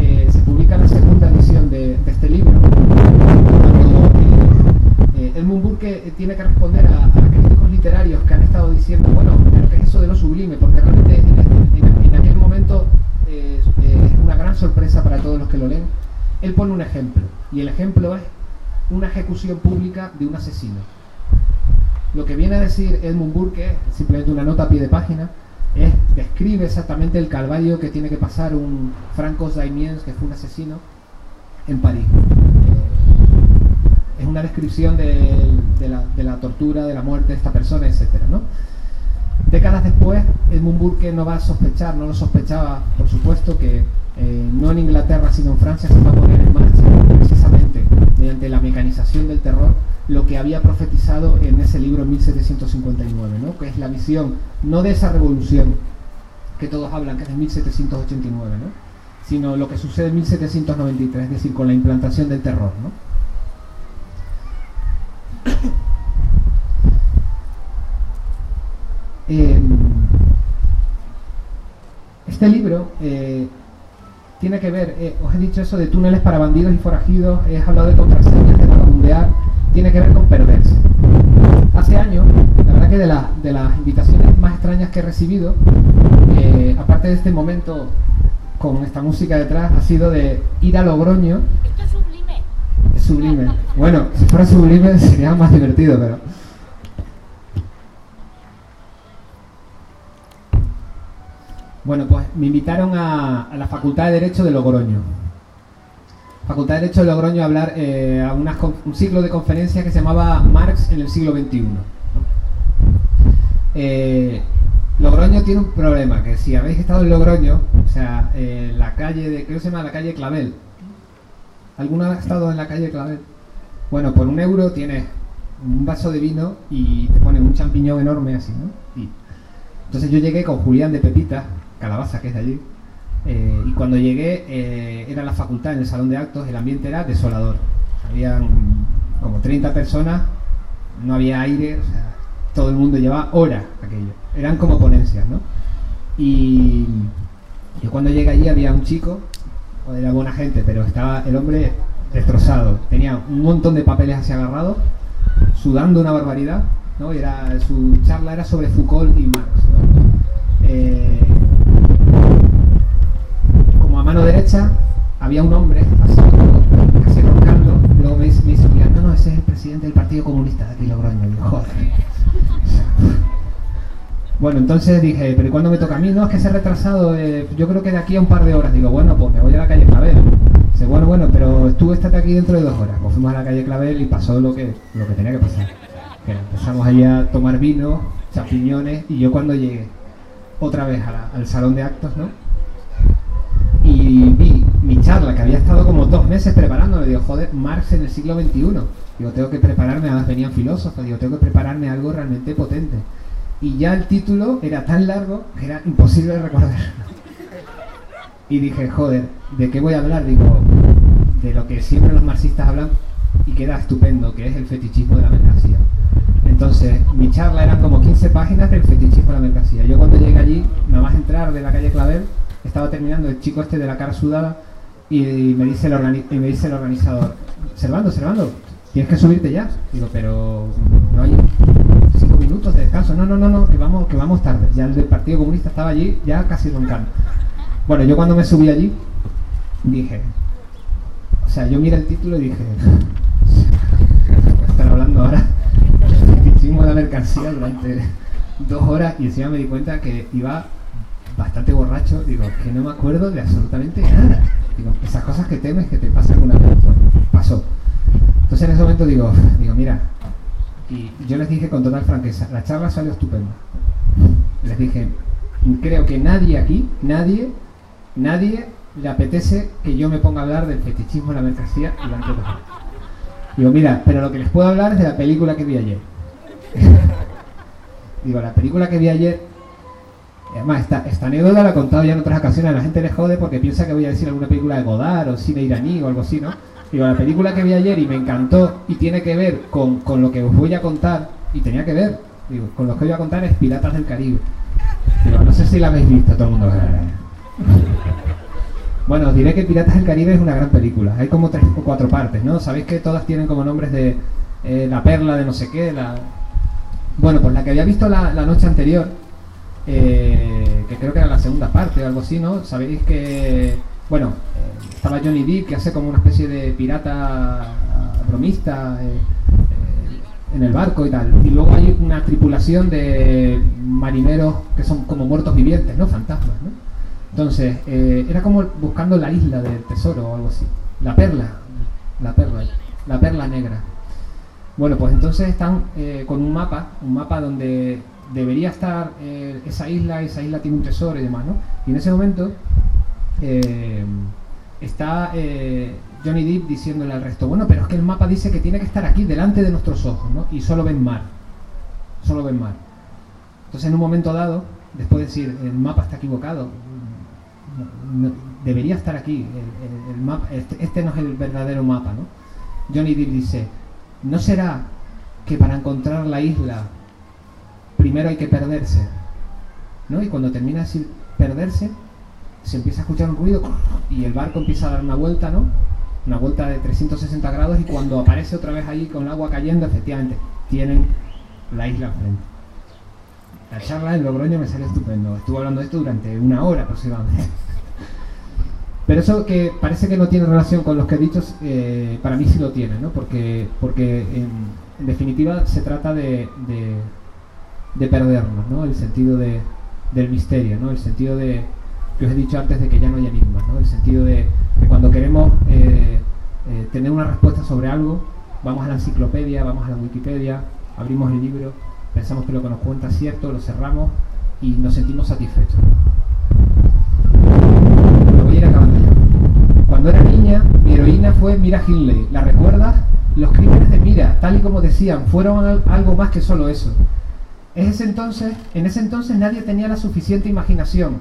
Eh, se publica la segunda edición de, de este libro. Cuando eh, Edmund Burke eh, tiene que responder a, a críticos literarios que han estado diciendo, bueno, pero ¿qué es eso de lo sublime? Porque realmente en, en- en aquel momento eh, eh, es una gran sorpresa para todos los que lo leen. Él pone un ejemplo, y el ejemplo es una ejecución pública de un asesino. Lo que viene a decir Edmund Burke, simplemente una nota a pie de página, es, describe exactamente el calvario que tiene que pasar un Franco Daimiens, que fue un asesino, en París. Eh, es una descripción de, la, de la tortura, de la muerte de esta persona, etc. ¿no? Décadas después, Edmund Burke no va a sospechar, no lo sospechaba, por supuesto, que eh, no en Inglaterra, sino en Francia se va a poner en marcha, precisamente mediante la mecanización del terror, lo que había profetizado en ese libro en 1759, ¿no? que es la visión no de esa revolución que todos hablan, que es de 1789, ¿no? sino lo que sucede en 1793, es decir, con la implantación del terror. ¿no? Eh, este libro eh, tiene que ver, eh, os he dicho eso de túneles para bandidos y forajidos, he hablado de contraseñas, de vagabundear, tiene que ver con perderse. Hace años, la verdad que de, la- de las invitaciones más extrañas que he recibido, eh, aparte de este momento con esta música detrás, ha sido de ir a Logroño, Esto es sublime. es sublime. Bueno, si fuera sublime sería más divertido, pero... Bueno, pues me invitaron a, la Facultad de Derecho de Logroño. Facultad de Derecho de Logroño a hablar eh, a un ciclo de conferencias que se llamaba Marx en el siglo XXI. Eh, Logroño tiene un problema, que si habéis estado en Logroño, o sea, eh, la calle de, creo se llama la calle Clavel. ¿Alguna ha estado en la calle Clavel? Bueno, por un euro tienes un vaso de vino y te ponen un champiñón enorme así, ¿no? Entonces yo llegué con Julián de Pepita, Calabaza, que es de allí, eh, y cuando llegué eh, era la facultad, en el salón de actos, el ambiente era desolador. Habían como 30 personas, no había aire, todo el mundo llevaba horas aquello. Eran como ponencias, ¿no? Y yo cuando llegué allí había un chico, era buena gente, pero estaba el hombre destrozado. Tenía un montón de papeles así agarrados, sudando una barbaridad, ¿no? Y era, su charla era sobre Foucault y Marx. Eh, a mano derecha había un hombre así casi roncando luego me dice, me dice "Mira, no no ese es el presidente del partido comunista de aquí Logroño y joder bueno entonces dije pero ¿y cuándo me toca a mí? no es que se ha retrasado eh, yo creo que de aquí a un par de horas digo bueno pues me voy a la calle Clavel dice bueno bueno pero tú estate aquí dentro de dos horas pues fuimos a la calle Clavel y pasó lo que lo que tenía que pasar. Que empezamos allí a tomar vino champiñones y yo cuando llegué otra vez al salón de actos no y mi charla que había estado como dos meses preparando, digo, joder, Marx en el siglo XXI. Digo, tengo que prepararme, además venían filósofos, digo, tengo que prepararme algo realmente potente. Y ya el título era tan largo que era imposible de recordar. Y dije, joder, ¿de qué voy a hablar? Digo, de lo que siempre los marxistas hablan y queda estupendo, que es el fetichismo de la mercancía. Entonces, mi charla eran como 15 páginas del fetichismo de la mercancía. Yo cuando llegué allí, nada más entrar de la calle Clavel, estaba terminando el chico este de la cara sudada y me dice el, y me dice el organizador, Servando, Servando, tienes que subirte ya. Digo, pero no hay cinco minutos de descanso. No, no, no, no, que vamos, que vamos tarde. Ya el del Partido Comunista estaba allí, ya casi roncando. Bueno, yo cuando me subí allí, dije, o sea, yo miré el título y dije, están hablando ahora hicimos la mercancía durante dos horas y encima me di cuenta que iba bastante borracho. Digo, que no me acuerdo de absolutamente nada. Digo, esas cosas que temes que te pasan alguna vez. Bueno, pasó. Entonces en ese momento digo, digo, mira, y yo les dije con total franqueza, la charla salió estupenda. Les dije, creo que nadie aquí, nadie, nadie le apetece que yo me ponga a hablar del fetichismo de la mercancía durante dos horas. Digo, mira, pero lo que les puedo hablar es de la película que vi ayer. Digo, la película que vi ayer. Además, esta, esta anécdota la he contado ya en otras ocasiones. La gente le jode porque piensa que voy a decir alguna película de Godard o cine iraní o algo así, ¿no? Digo, la película que vi ayer y me encantó y tiene que ver con, con lo que os voy a contar, y tenía que ver, digo, con lo que voy a contar es Piratas del Caribe. Digo, no sé si la habéis visto todo el mundo. Bueno, os diré que Piratas del Caribe es una gran película. Hay como tres o cuatro partes, ¿no? Sabéis que todas tienen como nombres de eh, la perla de no sé qué, la... Bueno, pues la que había visto la, la noche anterior, eh, que creo que era la segunda parte o algo así, ¿no? Sabéis que, bueno, eh, estaba Johnny Depp que hace como una especie de pirata bromista eh, eh, en el barco y tal. Y luego hay una tripulación de marineros que son como muertos vivientes, ¿no? Fantasmas, ¿no? Entonces, eh, era como buscando la isla del tesoro o algo así. La perla, la perla, la perla negra. Bueno, pues entonces están eh, con un mapa, un mapa donde debería estar eh, esa isla, esa isla tiene un tesoro y demás, ¿no? Y en ese momento eh, está eh, Johnny Depp diciéndole al resto, bueno, pero es que el mapa dice que tiene que estar aquí, delante de nuestros ojos, ¿no? Y solo ven mar, solo ven mar. Entonces en un momento dado, después de decir, el mapa está equivocado, debería estar aquí, el mapa, este, este no es el verdadero mapa, ¿no? Johnny Depp dice, ¿no será que para encontrar la isla primero hay que perderse? ¿No? Y cuando termina decir perderse, se empieza a escuchar un ruido y el barco empieza a dar una vuelta, ¿no? Una vuelta de 360 grados y cuando aparece otra vez ahí con el agua cayendo, efectivamente, tienen la isla enfrente. La charla en Logroño me salió estupendo. Estuve hablando de esto durante una hora aproximadamente. Pero eso que parece que no tiene relación con los que he dicho, eh, para mí sí lo tiene, ¿no? Porque, porque en, definitiva se trata de, de perdernos, ¿no? El sentido de, del misterio, ¿no? El sentido de, que os he dicho antes, de que ya no hay enigmas, ¿no? El sentido de, de cuando queremos eh, eh, tener una respuesta sobre algo, vamos a la enciclopedia, vamos a la Wikipedia, abrimos el libro, pensamos que lo que nos cuenta es cierto, lo cerramos y nos sentimos satisfechos. Lo voy a ir acabando ya. Cuando era niña, mi heroína fue Mira Hindley. ¿La recuerdas? Los crímenes de Mira, tal y como decían, fueron al- algo más que solo eso. Es ese entonces, en ese entonces nadie tenía la suficiente imaginación.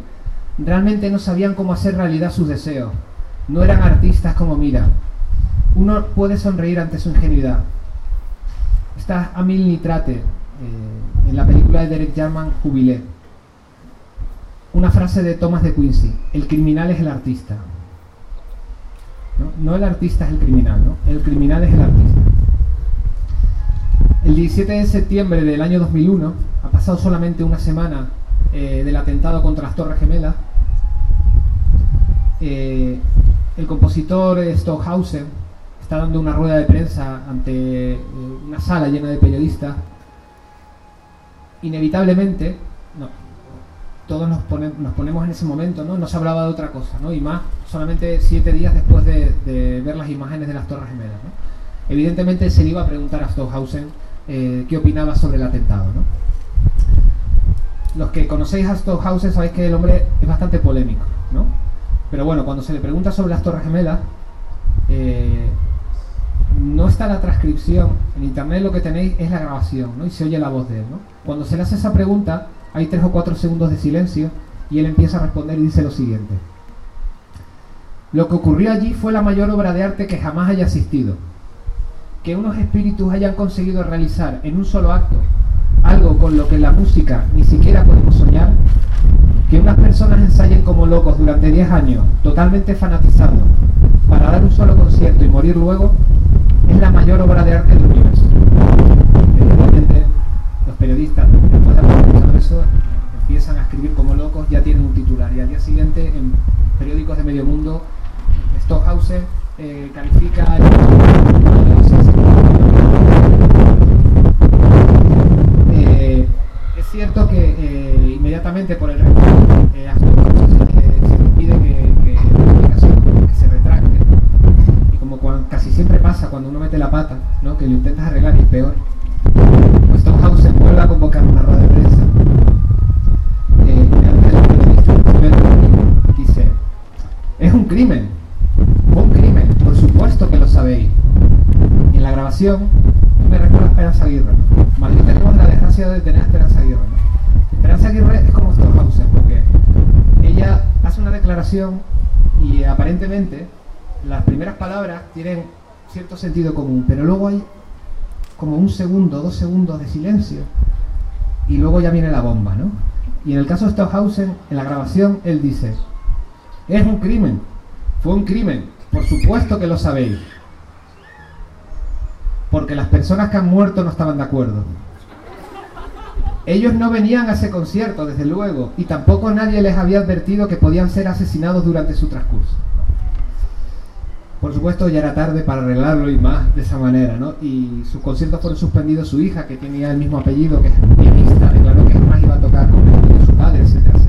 Realmente no sabían cómo hacer realidad sus deseos. No eran artistas como Mira. Uno puede sonreír ante su ingenuidad. Está Amil Nitrate eh, en la película de Derek Jarman, Jubilé. Una frase de Thomas de Quincy: El criminal es el artista. ¿No? No el artista es el criminal, ¿no? El criminal es el artista. El 17 de septiembre del año 2001, ha pasado solamente una semana eh, del atentado contra las Torres Gemelas, eh, el compositor Stockhausen está dando una rueda de prensa ante eh, una sala llena de periodistas. Inevitablemente, no, todos nos, pone- nos ponemos en ese momento, ¿no? No se hablaba de otra cosa, ¿no? Y más solamente siete días después de, ver las imágenes de las Torres Gemelas. Evidentemente se le iba a preguntar a Stockhausen eh, qué opinaba sobre el atentado, ¿no? Los que conocéis a Stockhausen sabéis que el hombre es bastante polémico, ¿no? Pero bueno, cuando se le pregunta sobre las Torres Gemelas, eh, no está la transcripción. En internet lo que tenéis es la grabación, ¿no? Y se oye la voz de él, ¿no? Cuando se le hace esa pregunta, hay tres o cuatro segundos de silencio y él empieza a responder y dice lo siguiente. Lo que ocurrió allí fue la mayor obra de arte que jamás haya existido. Que unos espíritus hayan conseguido realizar en un solo acto algo con lo que en la música ni siquiera podemos soñar, que unas personas ensayen como locos durante 10 años, totalmente fanatizados, para dar un solo concierto y morir luego, es la mayor obra de arte del universo. Evidentemente, los periodistas, después de haber escuchado eso, empiezan a escribir como locos, ya tienen un titular. Y al día siguiente, en periódicos de medio mundo, Stockhausen eh, califica el... Eh, es cierto que eh, inmediatamente por el resto eh, se le, pide que, la publicación que se retracte y como casi siempre pasa cuando uno mete la pata, ¿no? que lo intentas arreglar y es peor, pues Stockhausen vuelve a convocar una rueda de prensa. Eh, y dice, es un crimen, fue un crimen, por supuesto que lo sabéis. Y en la grabación me recuerda a Esperanza Aguirre. Madrid tenemos la desgracia de tener a Esperanza Aguirre. ¿no? Esperanza Aguirre es como Stollhausen, porque ella hace una declaración y aparentemente las primeras palabras tienen cierto sentido común, pero luego hay como un segundo, dos segundos de silencio y luego ya viene la bomba, ¿no? Y en el caso de Stollhausen, en la grabación, él dice, es un crimen, fue un crimen, por supuesto que lo sabéis, porque las personas que han muerto no estaban de acuerdo. Ellos no venían a ese concierto, desde luego, y tampoco nadie les había advertido que podían ser asesinados durante su transcurso. Por supuesto, ya era tarde para arreglarlo y más de esa manera, ¿no? Y sus conciertos fueron suspendidos. Su hija, que tenía el mismo apellido, que es pianista, declaró que jamás iba a tocar con el de su padre, etcétera.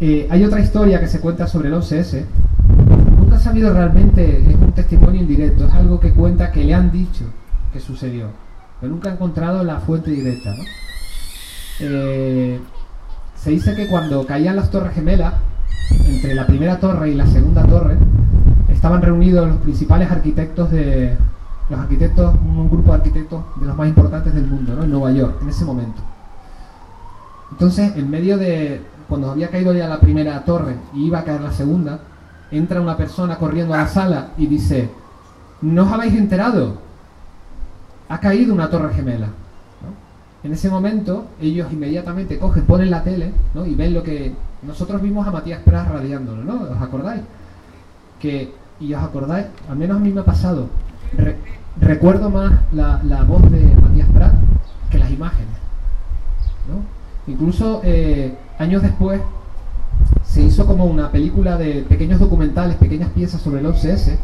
Eh, hay otra historia que se cuenta sobre el 11S. Sabido realmente, es un testimonio indirecto, es algo que cuenta que le han dicho que sucedió. Pero nunca ha encontrado la fuente directa. Eh, se dice que cuando caían las torres gemelas, entre la primera torre y la segunda torre, estaban reunidos los principales arquitectos de los arquitectos, un grupo de arquitectos de los más importantes del mundo. En Nueva York, en ese momento. Entonces, en medio de cuando había caído ya la primera torre y iba a caer la segunda, entra una persona corriendo a la sala y dice: ¿No os habéis enterado? Ha caído una torre gemela. En ese momento, ellos inmediatamente cogen, ponen la tele ¿no? y ven lo que nosotros vimos a Matías Pras radiándolo, ¿no? ¿Os acordáis? Que y os acordáis, al menos a mí me ha pasado, re, recuerdo más la, voz de Matías Prat que las imágenes. Incluso eh, años después se hizo como una película de pequeños documentales, pequeñas piezas sobre el 11S,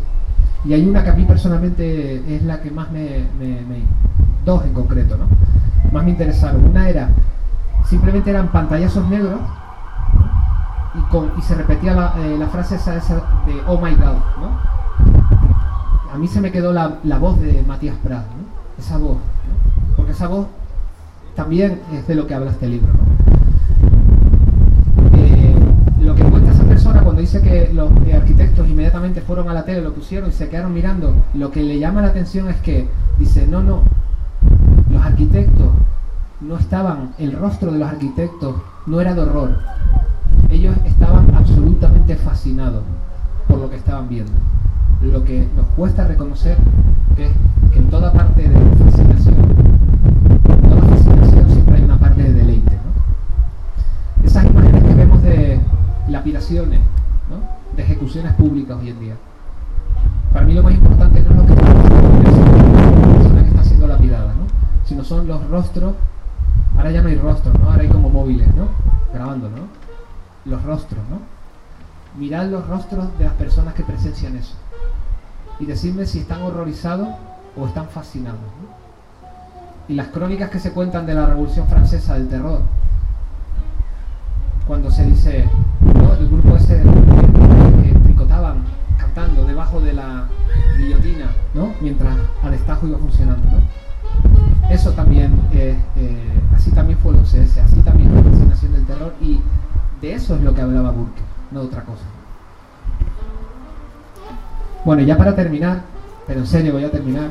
y hay una que a mí personalmente es la que más me, dos en concreto, ¿no? Más me interesaron. Una era, simplemente eran pantallazos negros y, con, y se repetía la, eh, la frase esa, esa, de Oh my God, ¿no? A mí se me quedó la, la voz de Matías Prat, ¿no? Esa voz. Porque esa voz también es de lo que habla este libro, ¿no? Eh, lo que cuando dice que los eh, arquitectos inmediatamente fueron a la tele, lo pusieron y se quedaron mirando, lo que le llama la atención es que dice, no, no, los arquitectos no estaban, el rostro de los arquitectos no era de horror, ellos estaban absolutamente fascinados por lo que estaban viendo. Lo que nos cuesta reconocer es que en toda parte de fascinación, en toda fascinación siempre hay una parte de deleite. ¿no? Esas lapidaciones, ¿no? de ejecuciones públicas hoy en día. Para mí lo más importante no es lo que está haciendo la persona que está siendo lapidada, ¿no? sino son los rostros. Ahora ya no hay rostros, ¿no? ahora hay como móviles, ¿no? grabando, ¿no? los rostros, ¿no? Mirad los rostros de las personas que presencian eso y decirme si están horrorizados o están fascinados. Y las crónicas que se cuentan de la Revolución Francesa, del terror, cuando se dice, ¿no? el grupo ese que tricotaban cantando debajo de la guillotina, ¿no? mientras a destajo iba funcionando. ¿no? Eso también, eh, eh, así también fue el OCS, así también la fascinación del terror y de eso es lo que hablaba Burke, no de otra cosa. Bueno, ya para terminar, pero en serio voy a terminar,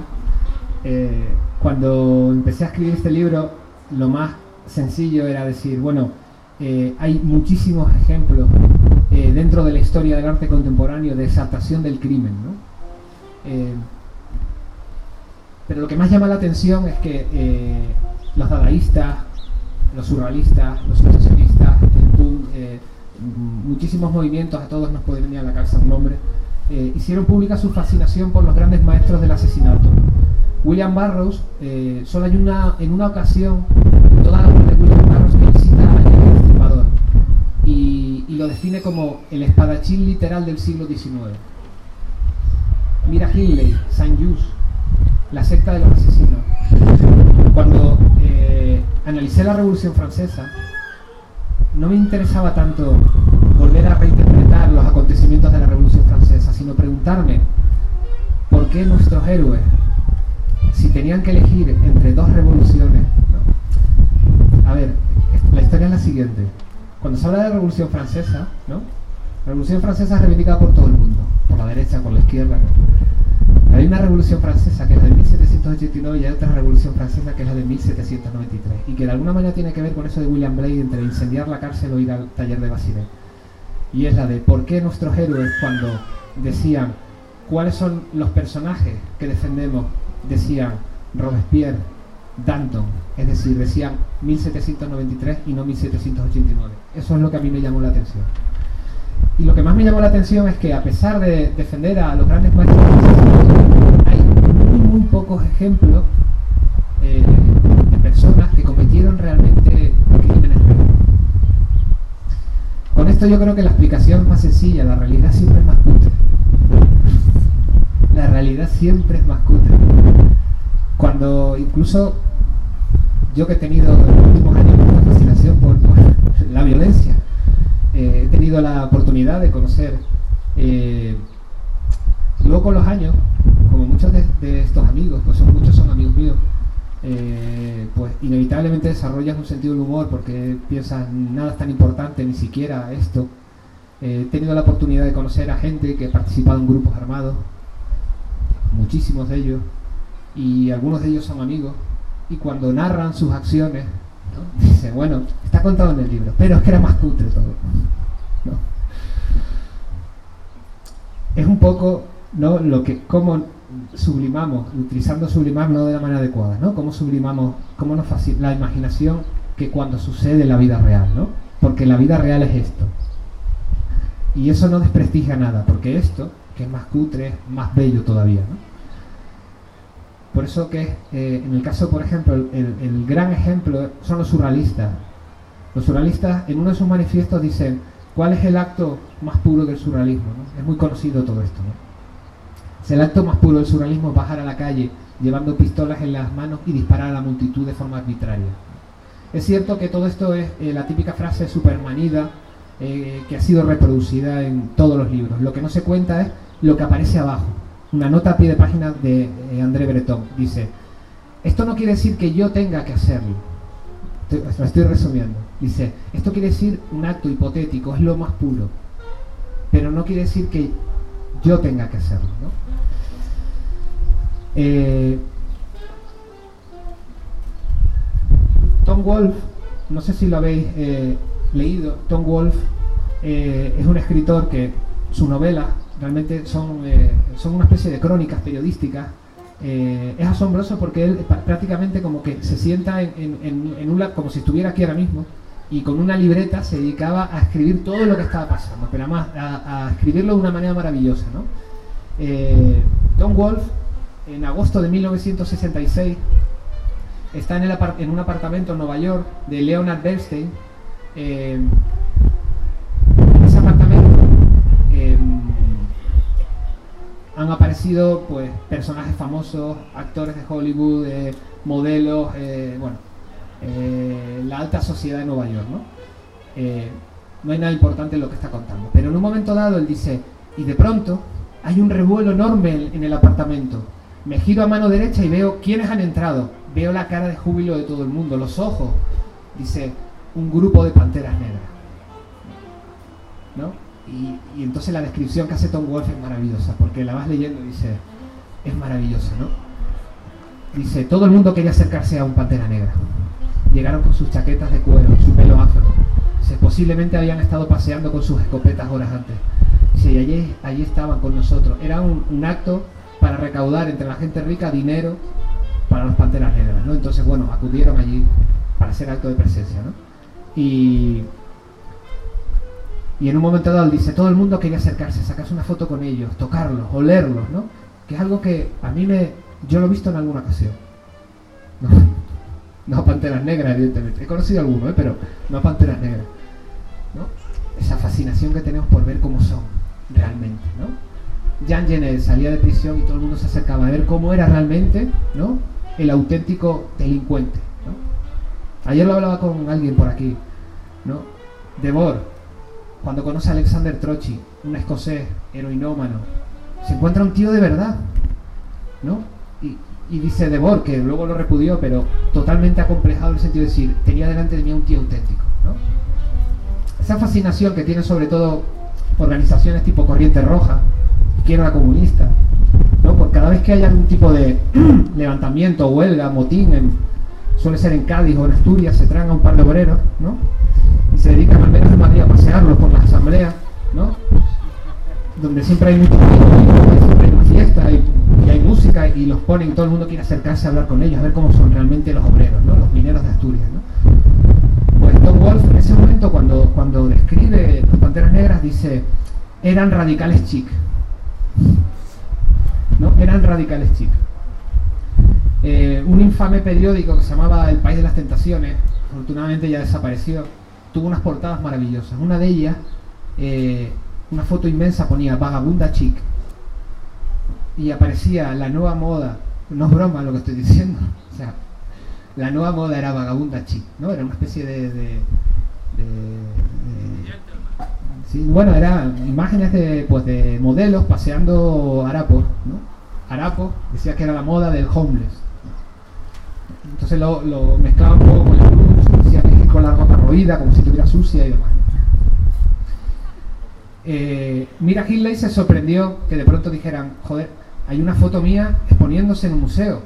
eh, cuando empecé a escribir este libro, lo más sencillo era decir, bueno, eh, hay muchísimos ejemplos eh, dentro de la historia del arte contemporáneo de exaltación del crimen, ¿no? pero lo que más llama la atención es que los dadaístas, los surrealistas, los expresionistas, el punk, eh, muchísimos movimientos, a todos nos puede venir a la cabeza un nombre, eh, hicieron pública su fascinación por los grandes maestros del asesinato. William eh, solo hay una, en una ocasión, en toda la obra de William Burroughs, que él cita y, lo define como el espadachín literal del siglo XIX. Mira Hindley, Saint Just, la secta de los asesinos. Cuando eh, analicé la Revolución Francesa, no me interesaba tanto volver a reinterpretar los acontecimientos de la Revolución Francesa, sino preguntarme por qué nuestros héroes, si tenían que elegir entre dos revoluciones, a ver, la historia es la siguiente. Cuando se habla de la Revolución Francesa, ¿no? La Revolución Francesa es reivindicada por todo el mundo, por la derecha, por la izquierda. Hay una revolución francesa que es la de 1789 y hay otra revolución francesa que es la de 1793 y que de alguna manera tiene que ver con eso de William Blake entre incendiar la cárcel o ir al taller de Basilea. Y es la de por qué nuestros héroes cuando decían cuáles son los personajes que defendemos, decían Robespierre, Danton, es decir, decían 1793 y no 1789. Eso es lo que a mí me llamó la atención. Y lo que más me llamó la atención es que a pesar de defender a los grandes maestros hay muy, muy pocos ejemplos eh, de personas que cometieron realmente crímenes reales. Con esto yo creo que la explicación es más sencilla, la realidad siempre es más cutre. La realidad siempre es más cutre. Cuando incluso yo que he tenido en los últimos años una fascinación por, por la violencia, eh, he tenido la oportunidad de conocer, eh, luego con los años, como muchos de, estos amigos, pues muchos son amigos míos, eh, pues inevitablemente desarrollas un sentido del humor porque piensas nada es tan importante, ni siquiera esto. He tenido la oportunidad de conocer a gente que ha participado en grupos armados, muchísimos de ellos, y algunos de ellos son amigos, y cuando narran sus acciones, ¿no? dicen, bueno, está contado en el libro, pero es que era más cutre todo. Es un poco ¿no? lo que, cómo sublimamos, utilizando sublimar no de la manera adecuada, ¿no? Cómo sublimamos, cómo nos facilita la imaginación que cuando sucede la vida real, ¿no? Porque la vida real es esto. Y eso no desprestigia nada, porque esto, que es más cutre, es más bello todavía, ¿no? Por eso que eh, en el caso, por ejemplo, el, gran ejemplo son los surrealistas. Los surrealistas en uno de sus manifiestos dicen, ¿cuál es el acto más puro del surrealismo? Es muy conocido todo esto. Si el acto más puro del surrealismo es bajar a la calle llevando pistolas en las manos y disparar a la multitud de forma arbitraria. Es cierto que todo esto es eh, la típica frase supermanida eh, que ha sido reproducida en todos los libros. Lo que no se cuenta es lo que aparece abajo. Una nota a pie de página de eh, André Breton. Dice, esto no quiere decir que yo tenga que hacerlo. Estoy, resumiendo. Dice, esto quiere decir un acto hipotético, es lo más puro. Pero no quiere decir que yo tenga que hacerlo. ¿no? Eh, Tom Wolfe, no sé si lo habéis eh, leído, Tom Wolfe eh, es un escritor que su novela realmente son, eh, son una especie de crónicas periodísticas. Eh, es asombroso porque él prácticamente como que se sienta en, en, en como si estuviera aquí ahora mismo y con una libreta se dedicaba a escribir todo lo que estaba pasando, pero además a, escribirlo de una manera maravillosa. ¿no? Tom Wolfe en agosto de 1966 está en, el en, un apartamento en Nueva York de Leonard Bernstein. Eh, en ese apartamento eh, han aparecido pues personajes famosos, actores de Hollywood, eh, modelos, bueno, eh, la alta sociedad de Nueva York, ¿no? Eh, no hay nada importante en lo que está contando. Pero en un momento dado él dice, y de pronto hay un revuelo enorme en el apartamento. Me giro a mano derecha y veo quiénes han entrado. Veo la cara de júbilo de todo el mundo, los ojos. Dice, un grupo de panteras negras. ¿No? Y, entonces la descripción que hace Tom Wolfe es maravillosa, porque la vas leyendo y dice, es maravillosa, ¿no? Dice, todo el mundo quería acercarse a un pantera negra. Llegaron con sus chaquetas de cuero, su pelo afro. Dice, posiblemente habían estado paseando con sus escopetas horas antes. Dice, y allí, allí estaban con nosotros. Era un, un acto para recaudar entre la gente rica dinero para las panteras negras, ¿no? Entonces, bueno, acudieron allí para hacer acto de presencia, ¿no? Y, y en un momento dado dice, todo el mundo quería acercarse, sacarse una foto con ellos, tocarlos, olerlos, ¿no? Que es algo que a mí me... yo lo he visto en alguna ocasión. No, no panteras negras, evidentemente. He conocido algunos, ¿eh? pero no panteras negras. ¿no? Esa fascinación que tenemos por ver cómo son realmente, ¿no? Jean Genet salía de prisión y todo el mundo se acercaba a ver cómo era realmente ¿no? el auténtico delincuente. ¿no? Ayer lo hablaba con alguien por aquí. ¿no? Devor, cuando conoce a Alexander Trochi, un escocés heroinómano, se encuentra un tío de verdad. ¿no? Y, dice Devor, que luego lo repudió, pero totalmente acomplejado en el sentido de decir, tenía delante de mí un tío auténtico. Esa fascinación que tiene sobre todo organizaciones tipo Corriente Roja, izquierda comunista, ¿no? por cada vez que hay algún tipo de levantamiento, huelga, motín, suele ser en Cádiz o en Asturias, se traen a un par de obreros, ¿no? Se dedican al menos en Madrid a pasearlos por las asambleas, ¿no? Donde siempre hay mucho siempre hay una fiesta y, hay música y los ponen todo el mundo quiere acercarse a hablar con ellos, a ver cómo son realmente los obreros, ¿no? Los mineros de Asturias, ¿no? Pues Tom Wolf en ese momento cuando, cuando describe las Panteras Negras dice, eran radicales chic. ¿No? Eran radicales chic. Eh, un infame periódico que se llamaba El País de las Tentaciones, afortunadamente ya desapareció, tuvo unas portadas maravillosas. Una de ellas, eh, una foto inmensa ponía vagabunda chic. Y aparecía la nueva moda, no es broma lo que estoy diciendo, o sea, la nueva moda era vagabunda chic, ¿no? Era una especie de... bueno, eran imágenes de, pues, de modelos paseando harapos, ¿no? Harapos decía que era la moda del homeless. Entonces lo, lo mezclaba un poco con que con la ropa como si estuviera sucia y demás. Eh, Mira Hindley se sorprendió que de pronto dijeran, joder, hay una foto mía exponiéndose en un museo.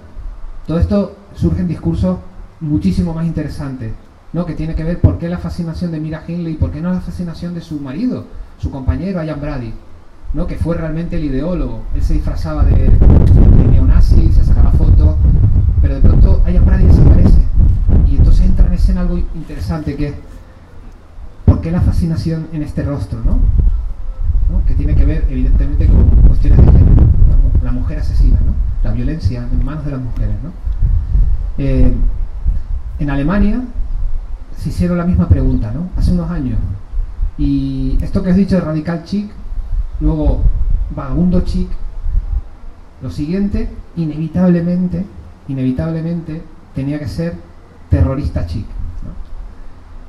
Todo esto surge en discursos muchísimo más interesantes, ¿no? que tiene que ver por qué la fascinación de Mira Hindley y por qué no la fascinación de su marido, su compañero Ian Brady, ¿no? que fue realmente el ideólogo. Él se disfrazaba de, de neonazi, se sacaba fotos, pero de pronto Ian Brady desaparece. En algo interesante que es ¿por qué la fascinación en este rostro? ¿no? ¿no? que tiene que ver evidentemente con cuestiones de género, la mujer asesina, ¿no? la violencia en manos de las mujeres. ¿no? Eh, en Alemania se hicieron la misma pregunta, ¿no? hace unos años. Y esto que has dicho de radical chic, luego vagabundo chic, lo siguiente, inevitablemente, inevitablemente tenía que ser terrorista chic.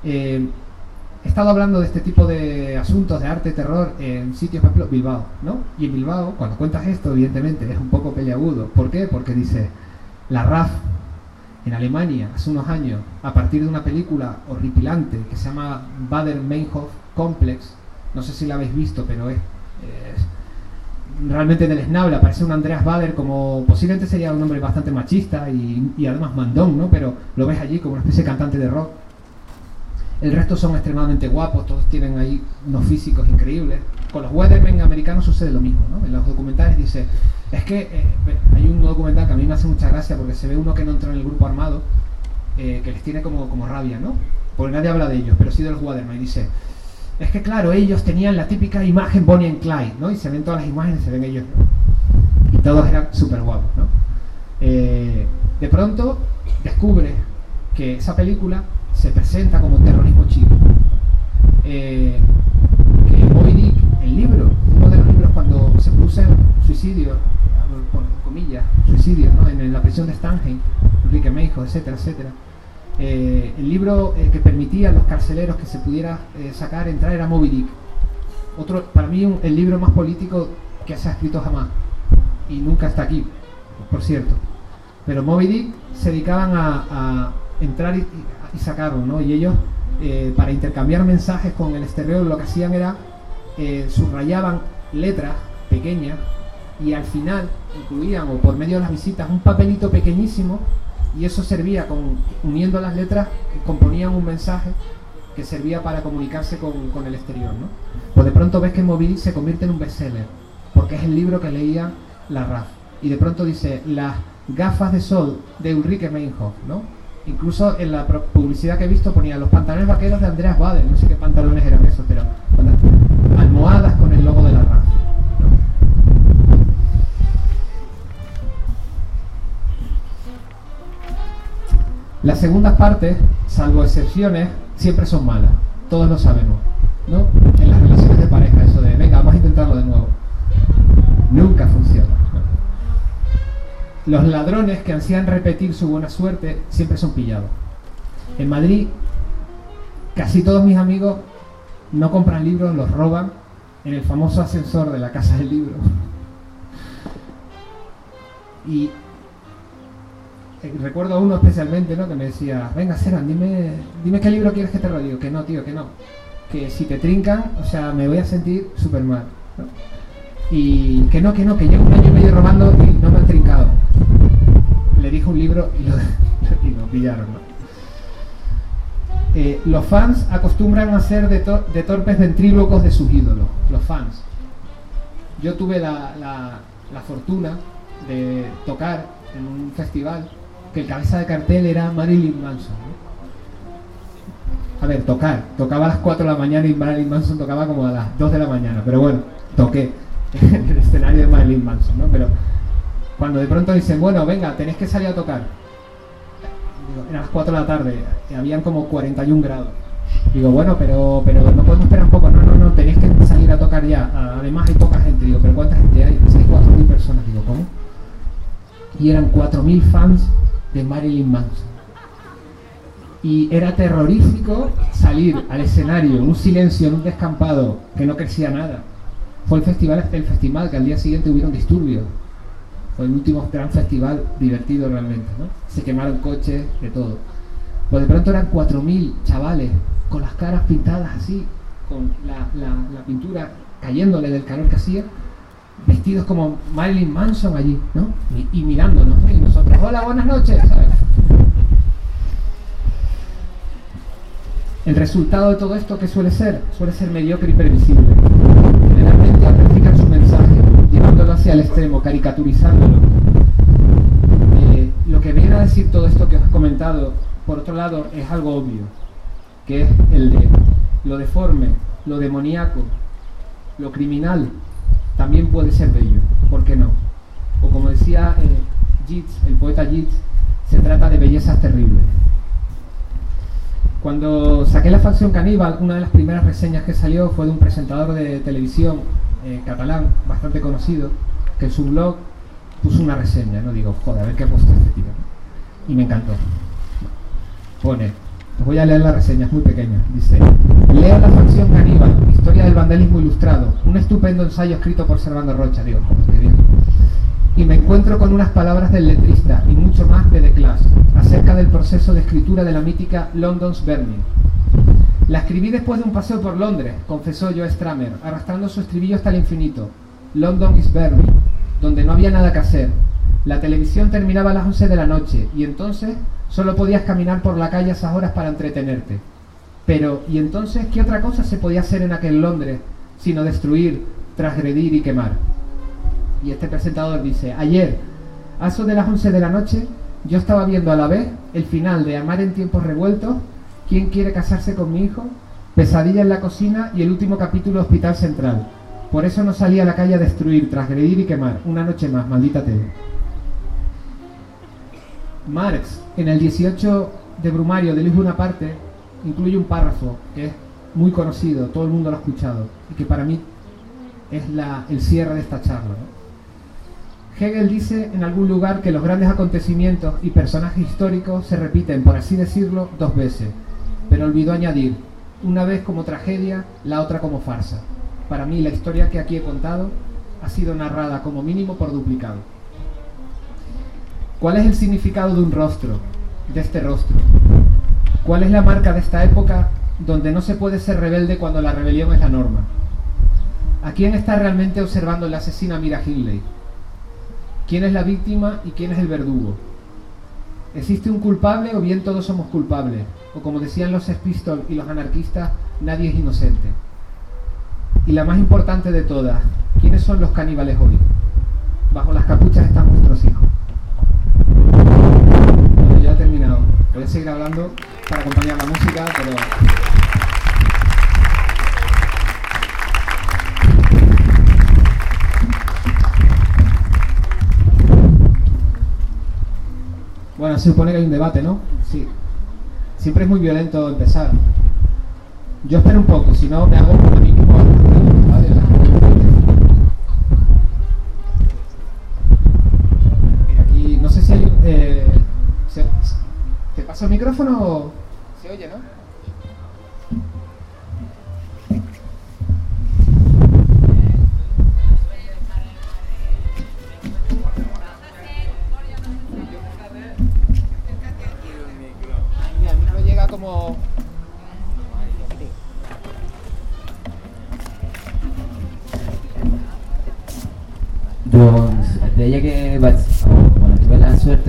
Eh, he estado hablando de este tipo de asuntos de arte, terror en sitios, por ejemplo, Bilbao, ¿no? Y en Bilbao, cuando cuentas esto, evidentemente es un poco peleagudo. ¿Por qué? Porque dice, la RAF en Alemania, hace unos años, a partir de una película horripilante que se llama Bader-Meinhof Complex, no sé si la habéis visto, pero es, es realmente deleznable, aparece un Andreas Bader como, posiblemente sería un hombre bastante machista y, además mandón, ¿no? Pero lo ves allí como una especie de cantante de rock. El resto son extremadamente guapos, todos tienen ahí unos físicos increíbles. Con los Weathermen americanos sucede lo mismo, ¿no? En los documentales dice, es que eh, hay un documental que a mí me hace mucha gracia porque se ve uno que no entró en el grupo armado, eh, que les tiene como, como rabia, ¿no? Porque nadie habla de ellos, pero sí de los Weathermen. Y dice, es que claro, ellos tenían la típica imagen Bonnie and Clyde, ¿no? Y se ven todas las imágenes, se ven ellos, ¿no? Y todos eran súper guapos, ¿no? Eh, de pronto descubre que esa película se presenta como terrorismo chico. Eh, que Moby Dick, el libro, uno de los libros cuando se producen suicidios, por comillas, suicidios, ¿no? en, en la prisión de Stanheim, Enrique Meijo, etcétera, etcétera. Eh, el libro eh, que permitía a los carceleros que se pudiera eh, sacar, entrar, era Moby Dick. Otro, para mí, el libro más político que se ha escrito jamás. Y nunca está aquí, por cierto. Pero Moby Dick se dedicaban a, entrar y, y- sacarlo, ¿no? Y ellos, eh, para intercambiar mensajes con el exterior, lo que hacían era subrayaban letras pequeñas y al final incluían, o por medio de las visitas, un papelito pequeñísimo y eso servía, con, uniendo las letras, componían un mensaje que servía para comunicarse con, con el exterior, ¿no? Pues de pronto ves que Moby se convierte en un bestseller, porque es el libro que leía la RAF. Y de pronto dice, las gafas de sol de Ulrike Meinhof, ¿no? Incluso en la publicidad que he visto ponía los pantalones vaqueros de Andreas Bader, no sé qué pantalones eran esos, pero Las segundas partes, salvo excepciones, siempre son malas. Todos lo sabemos, ¿no? En las relaciones de pareja, eso de, venga, vamos a intentarlo de nuevo. Nunca funciona. Los ladrones que ansían repetir su buena suerte siempre son pillados. En Madrid, casi todos mis amigos no compran libros, los roban en el famoso ascensor de la casa del libro. Y recuerdo a uno especialmente, ¿no? Que me decía, venga, Seran, dime, dime qué libro quieres que te lo digo. Que no, tío, que no. Que si te trincan, o sea, me voy a sentir súper mal. Y que no, que no, que llevo un año y medio robando y no me han trincado. Le dijo un libro y lo, pillaron, ¿no? Eh, los fans acostumbran a ser de torpes ventrílocos de sus ídolos, los fans. Yo tuve la, la- la fortuna de tocar en un festival que el cabeza de cartel era Marilyn Manson. A ver, tocar. Tocaba a las 4 de la mañana y Marilyn Manson tocaba como a las 2 de la mañana. Pero bueno, toqué en el escenario de Marilyn Manson, ¿no? Pero cuando de pronto dicen, bueno, venga, tenéis que salir a tocar. Digo, eran las 4 de la tarde, habían como 41 grados. Digo, bueno, pero, pero no podemos esperar un poco. No, no, no, tenéis que salir a tocar ya. Además hay poca gente. Digo, pero ¿cuánta gente hay? Dice, hay 4.000 personas. Digo, ¿cómo? Y eran 4.000 fans de Marilyn Manson. Y era terrorífico salir al escenario en un silencio, en un descampado, que no crecía nada. Fue el festival, el festival que al día siguiente hubieron disturbios. Fue el último gran festival divertido realmente, ¿no? Se quemaron coches, de todo. Pues de pronto eran 4.000 chavales con las caras pintadas así, con la, la- la pintura cayéndole del calor que hacía, vestidos como Marilyn Manson allí, ¿no? Y, y mirándonos, ¿no? Y nosotros, hola, buenas noches. El resultado de todo esto, ¿qué suele ser? Suele ser mediocre y previsible. Generalmente amplifican su mensaje, llevándolo hacia el extremo, caricaturizándolo. Eh, lo que viene a decir todo esto que os he comentado, por otro lado, es algo obvio, que es el de lo deforme, lo demoníaco, lo criminal, también puede ser bello, ¿por qué no? O como decía eh, Yeats, el poeta Yeats, se trata de bellezas terribles. Cuando saqué la facción caníbal, una de las primeras reseñas que salió fue de un presentador de televisión eh, catalán bastante conocido, que en su blog puso una reseña, no digo, joder, a ver qué ha puesto este tío. Y me encantó. Pone, os voy a leer la reseña, es muy pequeña. Dice, leo la facción caníbal, historia del vandalismo ilustrado, un estupendo ensayo escrito por Servando Rocha, digo. Y me encuentro con unas palabras del letrista y mucho más de The Clash, acerca del proceso de escritura de la mítica London's Burning. La escribí después de un paseo por Londres, confesó Joe Stramer, arrastrando su estribillo hasta el infinito. London is burning, donde no había nada que hacer. La televisión terminaba a las 11 de la noche y entonces solo podías caminar por la calle a esas horas para entretenerte. Pero, ¿y entonces qué otra cosa se podía hacer en aquel Londres sino destruir, transgredir y quemar? Y este presentador dice, ayer, a eso de las 11 de la noche, yo estaba viendo a la vez el final de Amar en tiempos revueltos, ¿Quién quiere casarse con mi hijo? Pesadilla en la cocina y el último capítulo Hospital Central. Por eso no salí a la calle a destruir, transgredir y quemar. Una noche más, maldita tele. Marx, en el 18 de Brumario de Luis Bonaparte, incluye un párrafo que es muy conocido, todo el mundo lo ha escuchado, y que para mí es el cierre de esta charla. Hegel dice en algún lugar que los grandes acontecimientos y personajes históricos se repiten, por así decirlo, dos veces, pero olvidó añadir, una vez como tragedia, la otra como farsa. Para mí la historia que aquí he contado ha sido narrada como mínimo por duplicado. ¿Cuál es el significado de un rostro, de este rostro? ¿Cuál es la marca de esta época donde no se puede ser rebelde cuando la rebelión es la norma? ¿A quién está realmente observando el asesino Mira Hindley? ¿Quién es la víctima y quién es el verdugo? ¿Existe un culpable o bien todos somos culpables? O como decían los Sex Pistols y los anarquistas, nadie es inocente. Y la más importante de todas, ¿quiénes son los caníbales hoy? Bajo las capuchas están vuestros hijos. Bueno, ya he terminado. Voy a seguir hablando para acompañar la música, pero... Bueno, se supone que hay un debate, ¿no? Sí. Siempre es muy violento empezar. Yo espero un poco, si no me hago mí mismo el micrófono? Se oye, ¿no?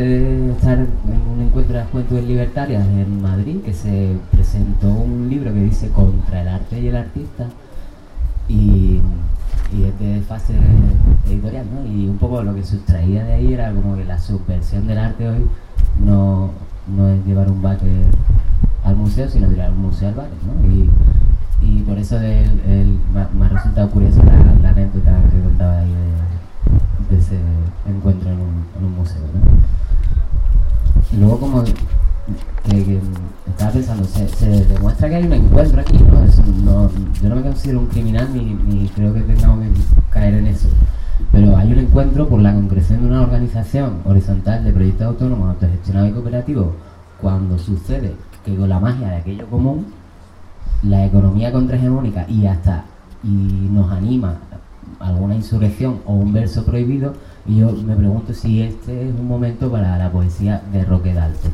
Estar en un encuentro de las juventudes libertarias en Madrid, que se presentó un libro que dice Contra el arte y el artista, y, y es de fase editorial, ¿no? Y un poco lo que sustraía de ahí era como que la subversión del arte hoy no, no es llevar un váter al museo, sino tirar un museo al váter, ¿no? Y, y por eso el, me, ha resultado curiosa la, la anécdota que contaba ahí de, ese encuentro en un, museo. Luego como que, que estaba pensando, se, se demuestra que hay un encuentro aquí, ¿no? Es no- Yo no me considero un criminal ni, ni creo que tengamos que caer en eso. Pero hay un encuentro por la concreción de una organización horizontal de proyectos autónomos, autogestionados y cooperativos, cuando sucede que con la magia de aquello común, la economía contrahegemónica y hasta y nos anima alguna insurrección o un verso prohibido y yo me pregunto si este es un momento para la poesía de Roque Dalton.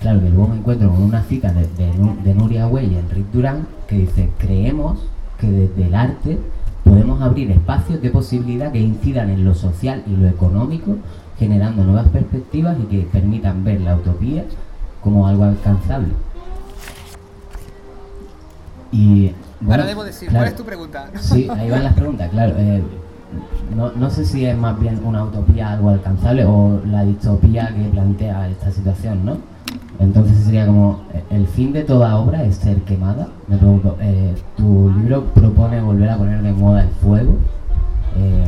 Claro que luego me encuentro con una cita de, de Nu- de Nuria Güell y Enrique Durán que dice, creemos que desde el arte podemos abrir espacios de posibilidad que incidan en lo social y lo económico, generando nuevas perspectivas y que permitan ver la utopía como algo alcanzable. Y, bueno, Ahora debo decir, claro, ¿cuál es tu pregunta? Sí, ahí van las preguntas, claro. eh, no, sé si es más bien una utopía algo alcanzable o la distopía que plantea esta situación, ¿no? Entonces sería como, ¿el fin de toda obra es ser quemada? Me pregunto, eh, ¿tu libro propone volver a poner de moda el fuego? Eh.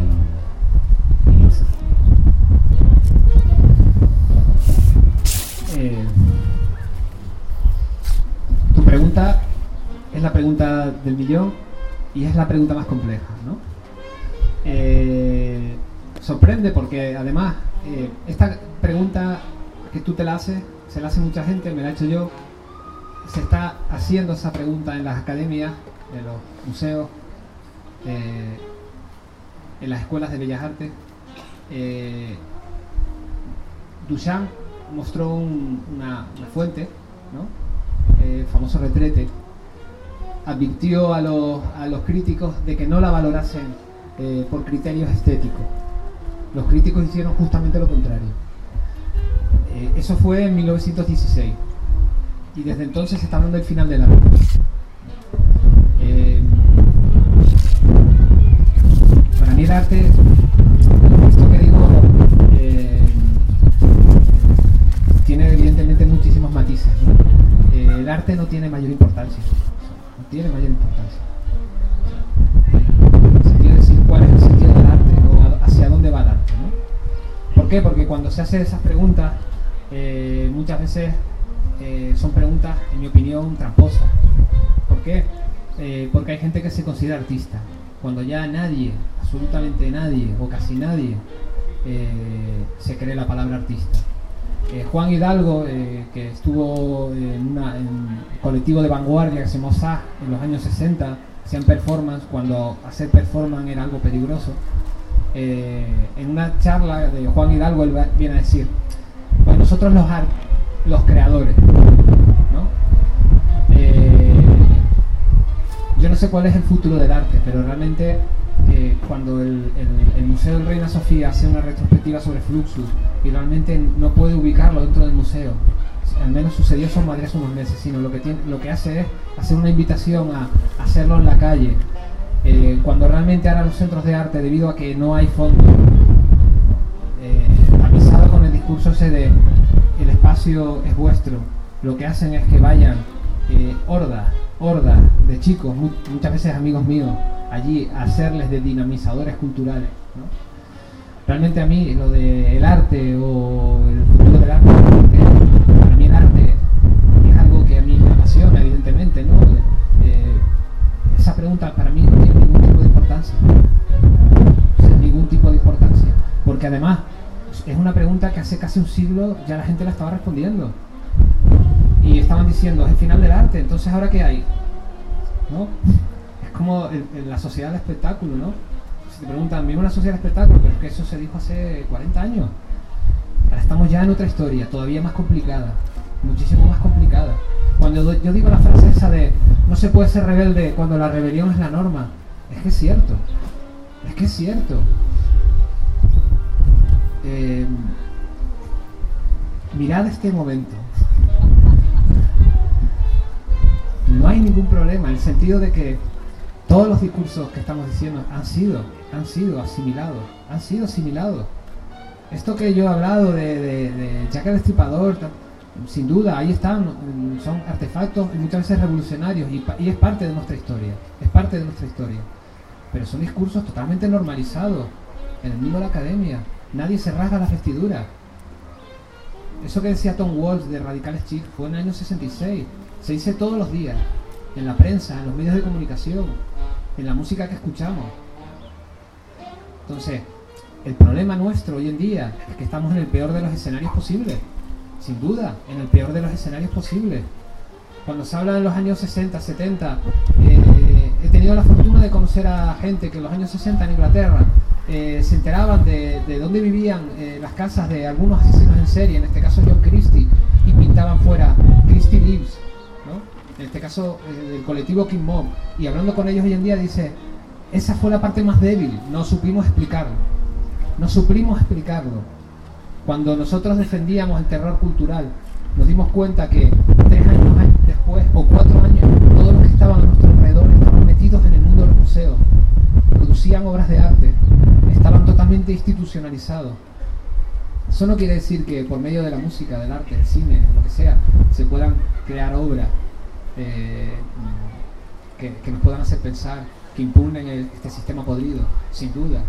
Eh, tu pregunta es la pregunta del millón y es la pregunta más compleja, ¿no? Eh, sorprende porque además eh, esta pregunta que tú te la haces, se la hace mucha gente, me la he hecho yo, se está haciendo esa pregunta en las academias, en los museos, eh, en las escuelas de bellas artes. Duchamp mostró un- una, fuente, ¿no? El famoso retrete, advirtió a los, a los críticos de que no la valorasen eh, por criterios estéticos. Los críticos hicieron justamente lo contrario. Eh, eso fue en 1916 y desde entonces se está hablando del final del arte. Eh, para mí el arte, esto que digo, tiene evidentemente muchísimos matices. el arte no tiene mayor importancia, no tiene mayor importancia. Cuál es el sentido del arte o hacia dónde va el arte. ¿no? ¿Por qué? Porque cuando se hace esas preguntas, eh, muchas veces eh, son preguntas, en mi opinión, tramposas. ¿Por qué? Eh, porque hay gente que se considera artista. Cuando ya nadie, absolutamente nadie o casi nadie, eh, se cree la palabra artista. Eh, Juan Hidalgo, eh, que estuvo en, un colectivo de vanguardia que se llamó SAG en los años 60, hacían performance cuando hacer performance era algo peligroso. Eh, en una charla de Juan Hidalgo él viene a decir, pues nosotros los, ar- los creadores, ¿no? Eh, yo no sé cuál es el futuro del arte, pero realmente eh, cuando el, el- el Museo del Reina Sofía hace una retrospectiva sobre Fluxus y realmente no puede ubicarlo dentro del museo, al menos sucedió en Madrid hace unos meses, sino lo que, tiene, lo que hace es hacer una invitación a hacerlo en la calle, eh, cuando realmente ahora los centros de arte, debido a que no hay fondos, eh, avisado con el discurso ese de el espacio es vuestro, lo que hacen es que vayan eh, hordas, hordas de chicos, mu- muchas veces amigos míos, allí a hacerles de dinamizadores culturales. ¿no? Realmente a mí lo del arte o el futuro del arte, eh, para mí el arte es algo que a mí me apasiona, ¿no? Eh, esa pregunta para mí no tiene ningún tipo de importancia. Ningún tipo de importancia. Porque además es una pregunta que hace casi un siglo ya la gente la estaba respondiendo. Y estaban diciendo, es el final del arte, entonces ahora qué hay? ¿No? Es como en, la sociedad del espectáculo, ¿no? Si te preguntan, vive una sociedad del espectáculo, pero es que eso se dijo hace 40 años. Ahora estamos ya en otra historia, todavía más complicada, muchísimo más complicada. Cuando do- yo digo la frase esa de no se puede ser rebelde cuando la rebelión es la norma, es que es cierto, es que es cierto. eh, mirad este momento. No hay ningún problema, en el sentido de que todos los discursos que estamos diciendo han sido, han sido asimilados, han sido asimilados. Esto que yo he hablado de, de, de sin duda, ahí están, son artefactos muchas veces revolucionarios y es parte de nuestra historia, es parte de nuestra historia. Pero son discursos totalmente normalizados en el mundo de la academia. Nadie se rasga las vestiduras. Eso que decía Tom Walsh de Radicales Chic fue en el año 66. Se dice todos los días, en la prensa, en los medios de comunicación, en la música que escuchamos. Entonces, el problema nuestro hoy en día es que estamos en el peor de los escenarios posibles. Sin duda, en el peor de los escenarios posibles. Cuando se habla de los años 60, 70, eh, he tenido la fortuna de conocer a gente que en los años 60 en Inglaterra eh, se enteraban de, de dónde vivían eh, las casas de algunos asesinos en serie, en este caso John Christie, y pintaban fuera Christie Lives, ¿no? en este caso del colectivo King Mob, y hablando con ellos hoy en día dice, esa fue la parte más débil, no supimos explicarlo, no supimos explicarlo. Cuando nosotros defendíamos el terror cultural, nos dimos cuenta que tres años después o cuatro años, todos los que estaban a nuestro alrededor estaban metidos en el mundo de los museos, producían obras de arte, estaban totalmente institucionalizados. Eso no quiere decir que por medio de la música, del arte, del cine, lo que sea, se puedan crear obras eh, que, nos puedan hacer pensar, que impugnen este sistema podrido, sin duda,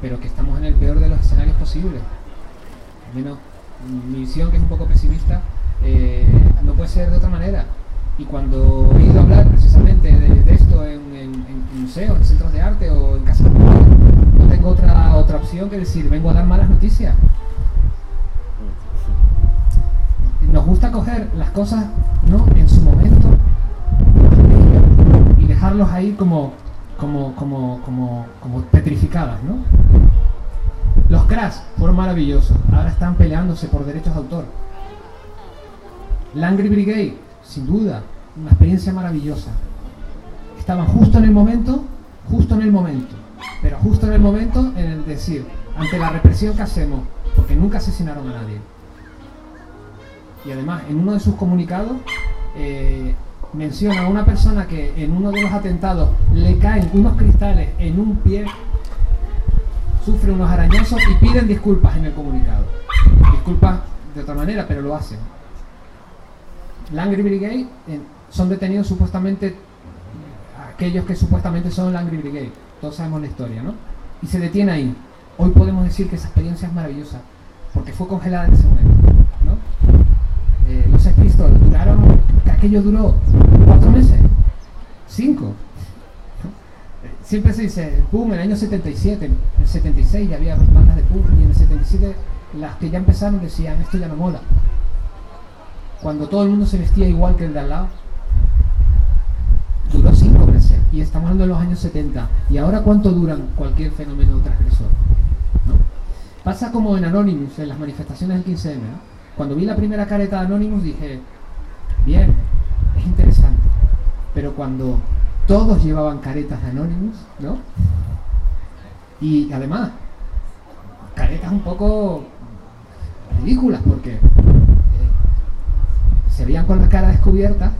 pero que estamos en el peor de los escenarios posibles. Menos mi visión, que es un poco pesimista, eh, no puede ser de otra manera. Y cuando he ido a hablar precisamente de, esto en, museos, en centros de arte o en casas no tengo otra, otra opción que decir, vengo a dar malas noticias. Nos gusta coger las cosas ¿no? en su momento y dejarlos ahí como, como, como, como, como petrificadas, ¿no? Los Crash fueron maravillosos, ahora están peleándose por derechos de autor. Langry Brigade, sin duda, una experiencia maravillosa. Estaban justo en el momento, justo en el momento, pero justo en el momento en el decir, ante la represión que hacemos, porque nunca asesinaron a nadie. Y además, en uno de sus comunicados, eh, menciona a una persona que en uno de los atentados le caen unos cristales en un pie sufre unos arañazos y piden disculpas en el comunicado. Disculpas de otra manera, pero lo hacen. Langry Brigade eh, son detenidos supuestamente aquellos que supuestamente son Langry Brigade. Todos sabemos la historia, ¿no? Y se detiene ahí. Hoy podemos decir que esa experiencia es maravillosa, porque fue congelada en ese momento, ¿no? Eh, los Sex Pistols duraron, que aquello duró cuatro meses, cinco. Siempre se dice, pum, en el año 77, en el 76 ya había bandas de punk y en el 77 las que ya empezaron decían, esto ya no mola. Cuando todo el mundo se vestía igual que el de al lado. Duró cinco meses y estamos hablando de los años 70. ¿Y ahora cuánto duran cualquier fenómeno transgresor? Pasa como en Anonymous, en las manifestaciones del 15M. ¿no? Cuando vi la primera careta de Anonymous dije, bien, es interesante. Pero cuando todos llevaban caretas de Anonymous, ¿no? Y además, caretas un poco ridículas porque eh, se veían con la cara descubierta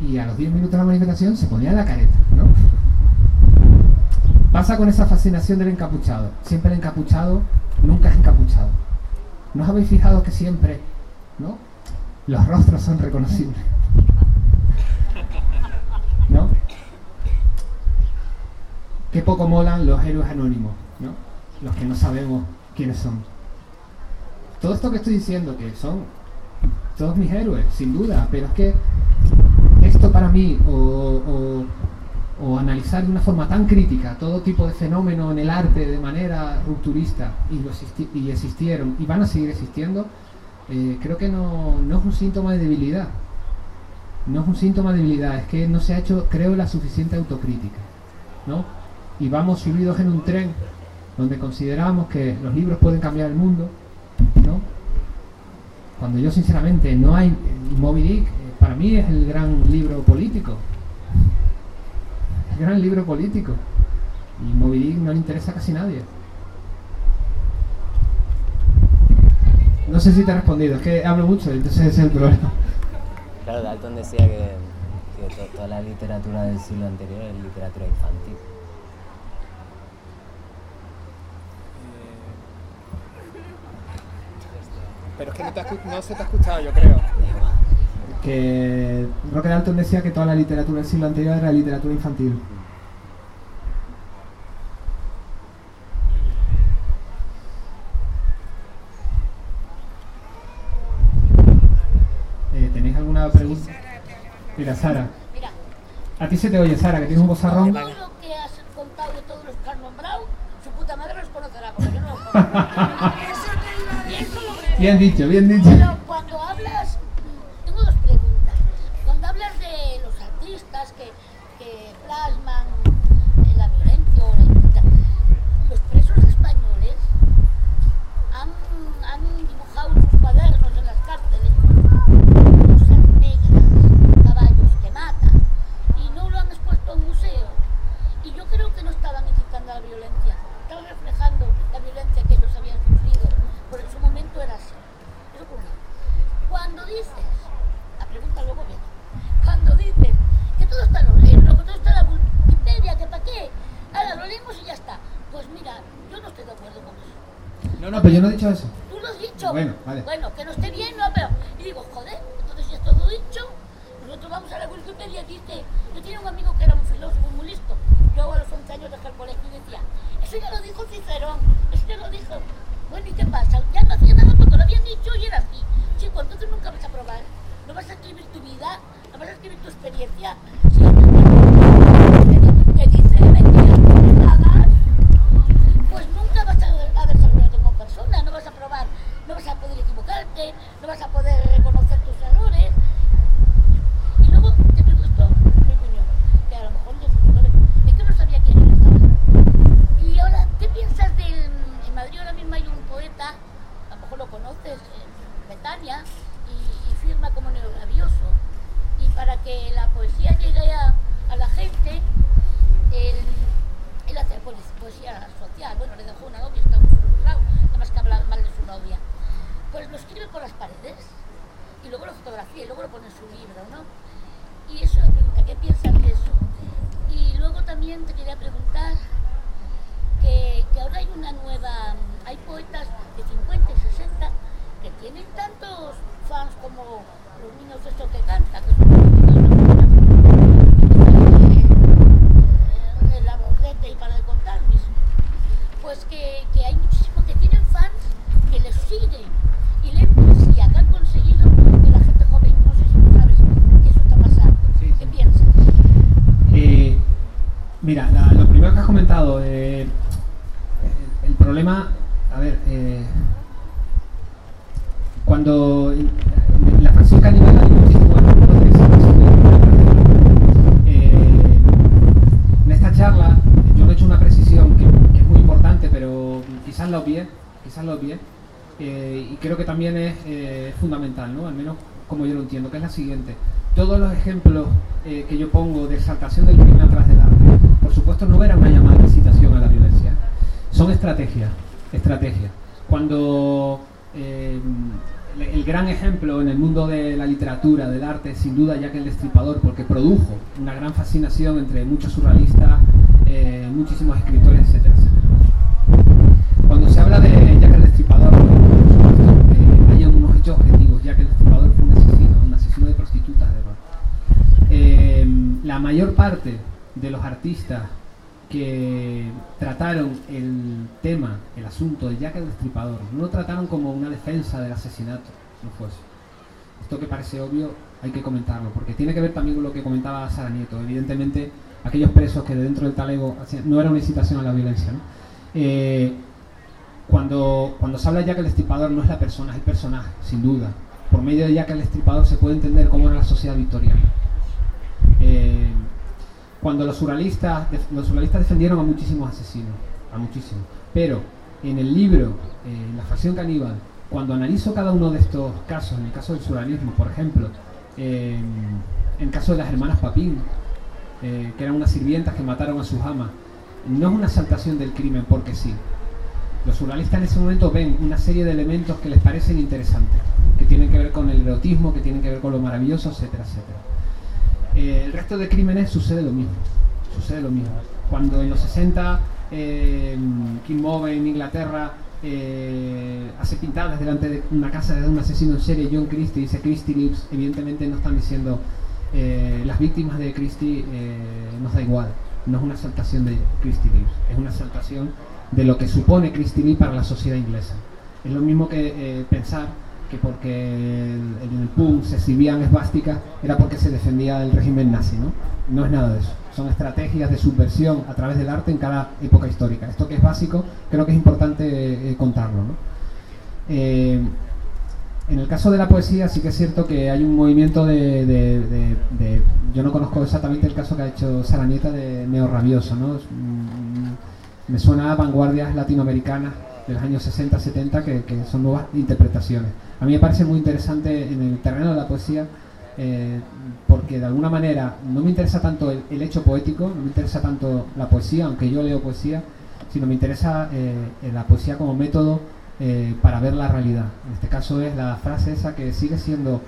y a los 10 minutos de la manifestación se ponía la careta, ¿no? Pasa con esa fascinación del encapuchado. Siempre el encapuchado nunca es encapuchado. ¿No os habéis fijado que siempre, ¿no? Los rostros son reconocibles. ¿No? Qué poco molan los héroes anónimos, ¿no? Los que no sabemos quiénes son. Todo esto que estoy diciendo, que son todos mis héroes, sin duda, pero es que esto para mí, o, analizar de una forma tan crítica todo tipo de fenómeno en el arte de manera rupturista, y existieron, y van a seguir existiendo, eh, creo que no, no es un síntoma de debilidad. No es un síntoma de debilidad, es que no se ha hecho, creo, la suficiente autocrítica. ¿no? Y vamos subidos en un tren donde consideramos que los libros pueden cambiar el mundo, ¿no? Cuando yo sinceramente no hay Moby Dick eh, para mí es el gran libro político. El gran libro político. Y Moby Dick no le interesa a casi nadie. No sé si te he respondido, es que hablo mucho, entonces ese es el problema. Claro, Dalton decía que, que to- toda la literatura del siglo anterior es literatura infantil. Pero es que no, te se te ha escuchado, yo creo. Que Roque Dalton decía que toda la literatura del siglo anterior era literatura infantil. Eh, ¿Tenéis alguna pregunta? Mira, Sara. Mira, A ti se te oye, Sara, que tienes un bozarrón. todo lo que has contado de todos los que has nombrado, su puta madre los conocerá, porque yo no los conozco. Bien dicho, bien dicho. Siguiente. Todos los ejemplos eh, que yo pongo de exaltación del crimen atrás del arte, por supuesto no eran una llamada de incitación a la violencia, son estrategias, estrategias. Cuando eh, el, gran ejemplo en el mundo de la literatura, del arte, sin duda Jack el Destripador, porque produjo una gran fascinación entre muchos surrealistas, eh, muchísimos escritores, etcétera, etcétera. Cuando se habla de Jack el Destripador, por supuesto, eh, hay unos hechos objetivos. Jack el Destripador fue un asesino, un asesino de prostitutas, además. Eh, la mayor parte de los artistas que trataron el tema, el asunto de Jack el Destripador, no lo trataron como una defensa del asesinato, no fue eso. Esto que parece obvio hay que comentarlo, porque tiene que ver también con lo que comentaba Sara Nieto. Evidentemente, aquellos presos que de dentro del talego no era una incitación a la violencia. Eh, cuando, cuando se habla de Jack el Destripador no es la persona, es el personaje, sin duda. Por medio de Jack el Destripador se puede entender cómo era la sociedad victoriana. Eh, cuando los surrealistas, los surrealistas defendieron a muchísimos asesinos, a muchísimos. Pero en el libro, eh, la facción caníbal, cuando analizo cada uno de estos casos, en el caso del surrealismo, por ejemplo, eh, en el caso de las hermanas Papín, que eran unas sirvientas que mataron a sus amas, no es una exaltación del crimen porque sí. Los surrealistas en ese momento ven una serie de elementos que les parecen interesantes, que tienen que ver con el erotismo, que tienen que ver con lo maravilloso, etcétera, etcétera. Eh, el resto de crímenes sucede lo mismo, sucede lo mismo. Cuando en los 60 eh, Kim Move en Inglaterra eh, hace pintadas delante de una casa de un asesino en serie, John Christie, dice Christie Lives, evidentemente no están diciendo eh, las víctimas de Christie eh, nos da igual, no es una exaltación de Christie Lives, es una exaltación de lo que supone Christie Lee para la sociedad inglesa. Es lo mismo que eh, pensar que porque el- en el PUM se exhibían esvásticas era porque se defendía del régimen nazi, ¿no? No es nada de eso. Son estrategias de subversión a través del arte en cada época histórica. Esto que es básico, creo que es importante eh, contarlo, ¿no? Eh, en el caso de la poesía sí que es cierto que hay un movimiento de, de- yo no conozco exactamente el caso que ha hecho Sara Nieta de Neo Rabioso, ¿no? Mm, me suena a vanguardias latinoamericanas de los años 60-70 que, que son nuevas interpretaciones. A mí me parece muy interesante en el terreno de la poesía eh, porque de alguna manera no me interesa tanto el, hecho poético, no me interesa tanto la poesía, aunque yo leo poesía, sino me interesa eh, la poesía como método eh, para ver la realidad. En este caso es la frase esa que sigue siendo,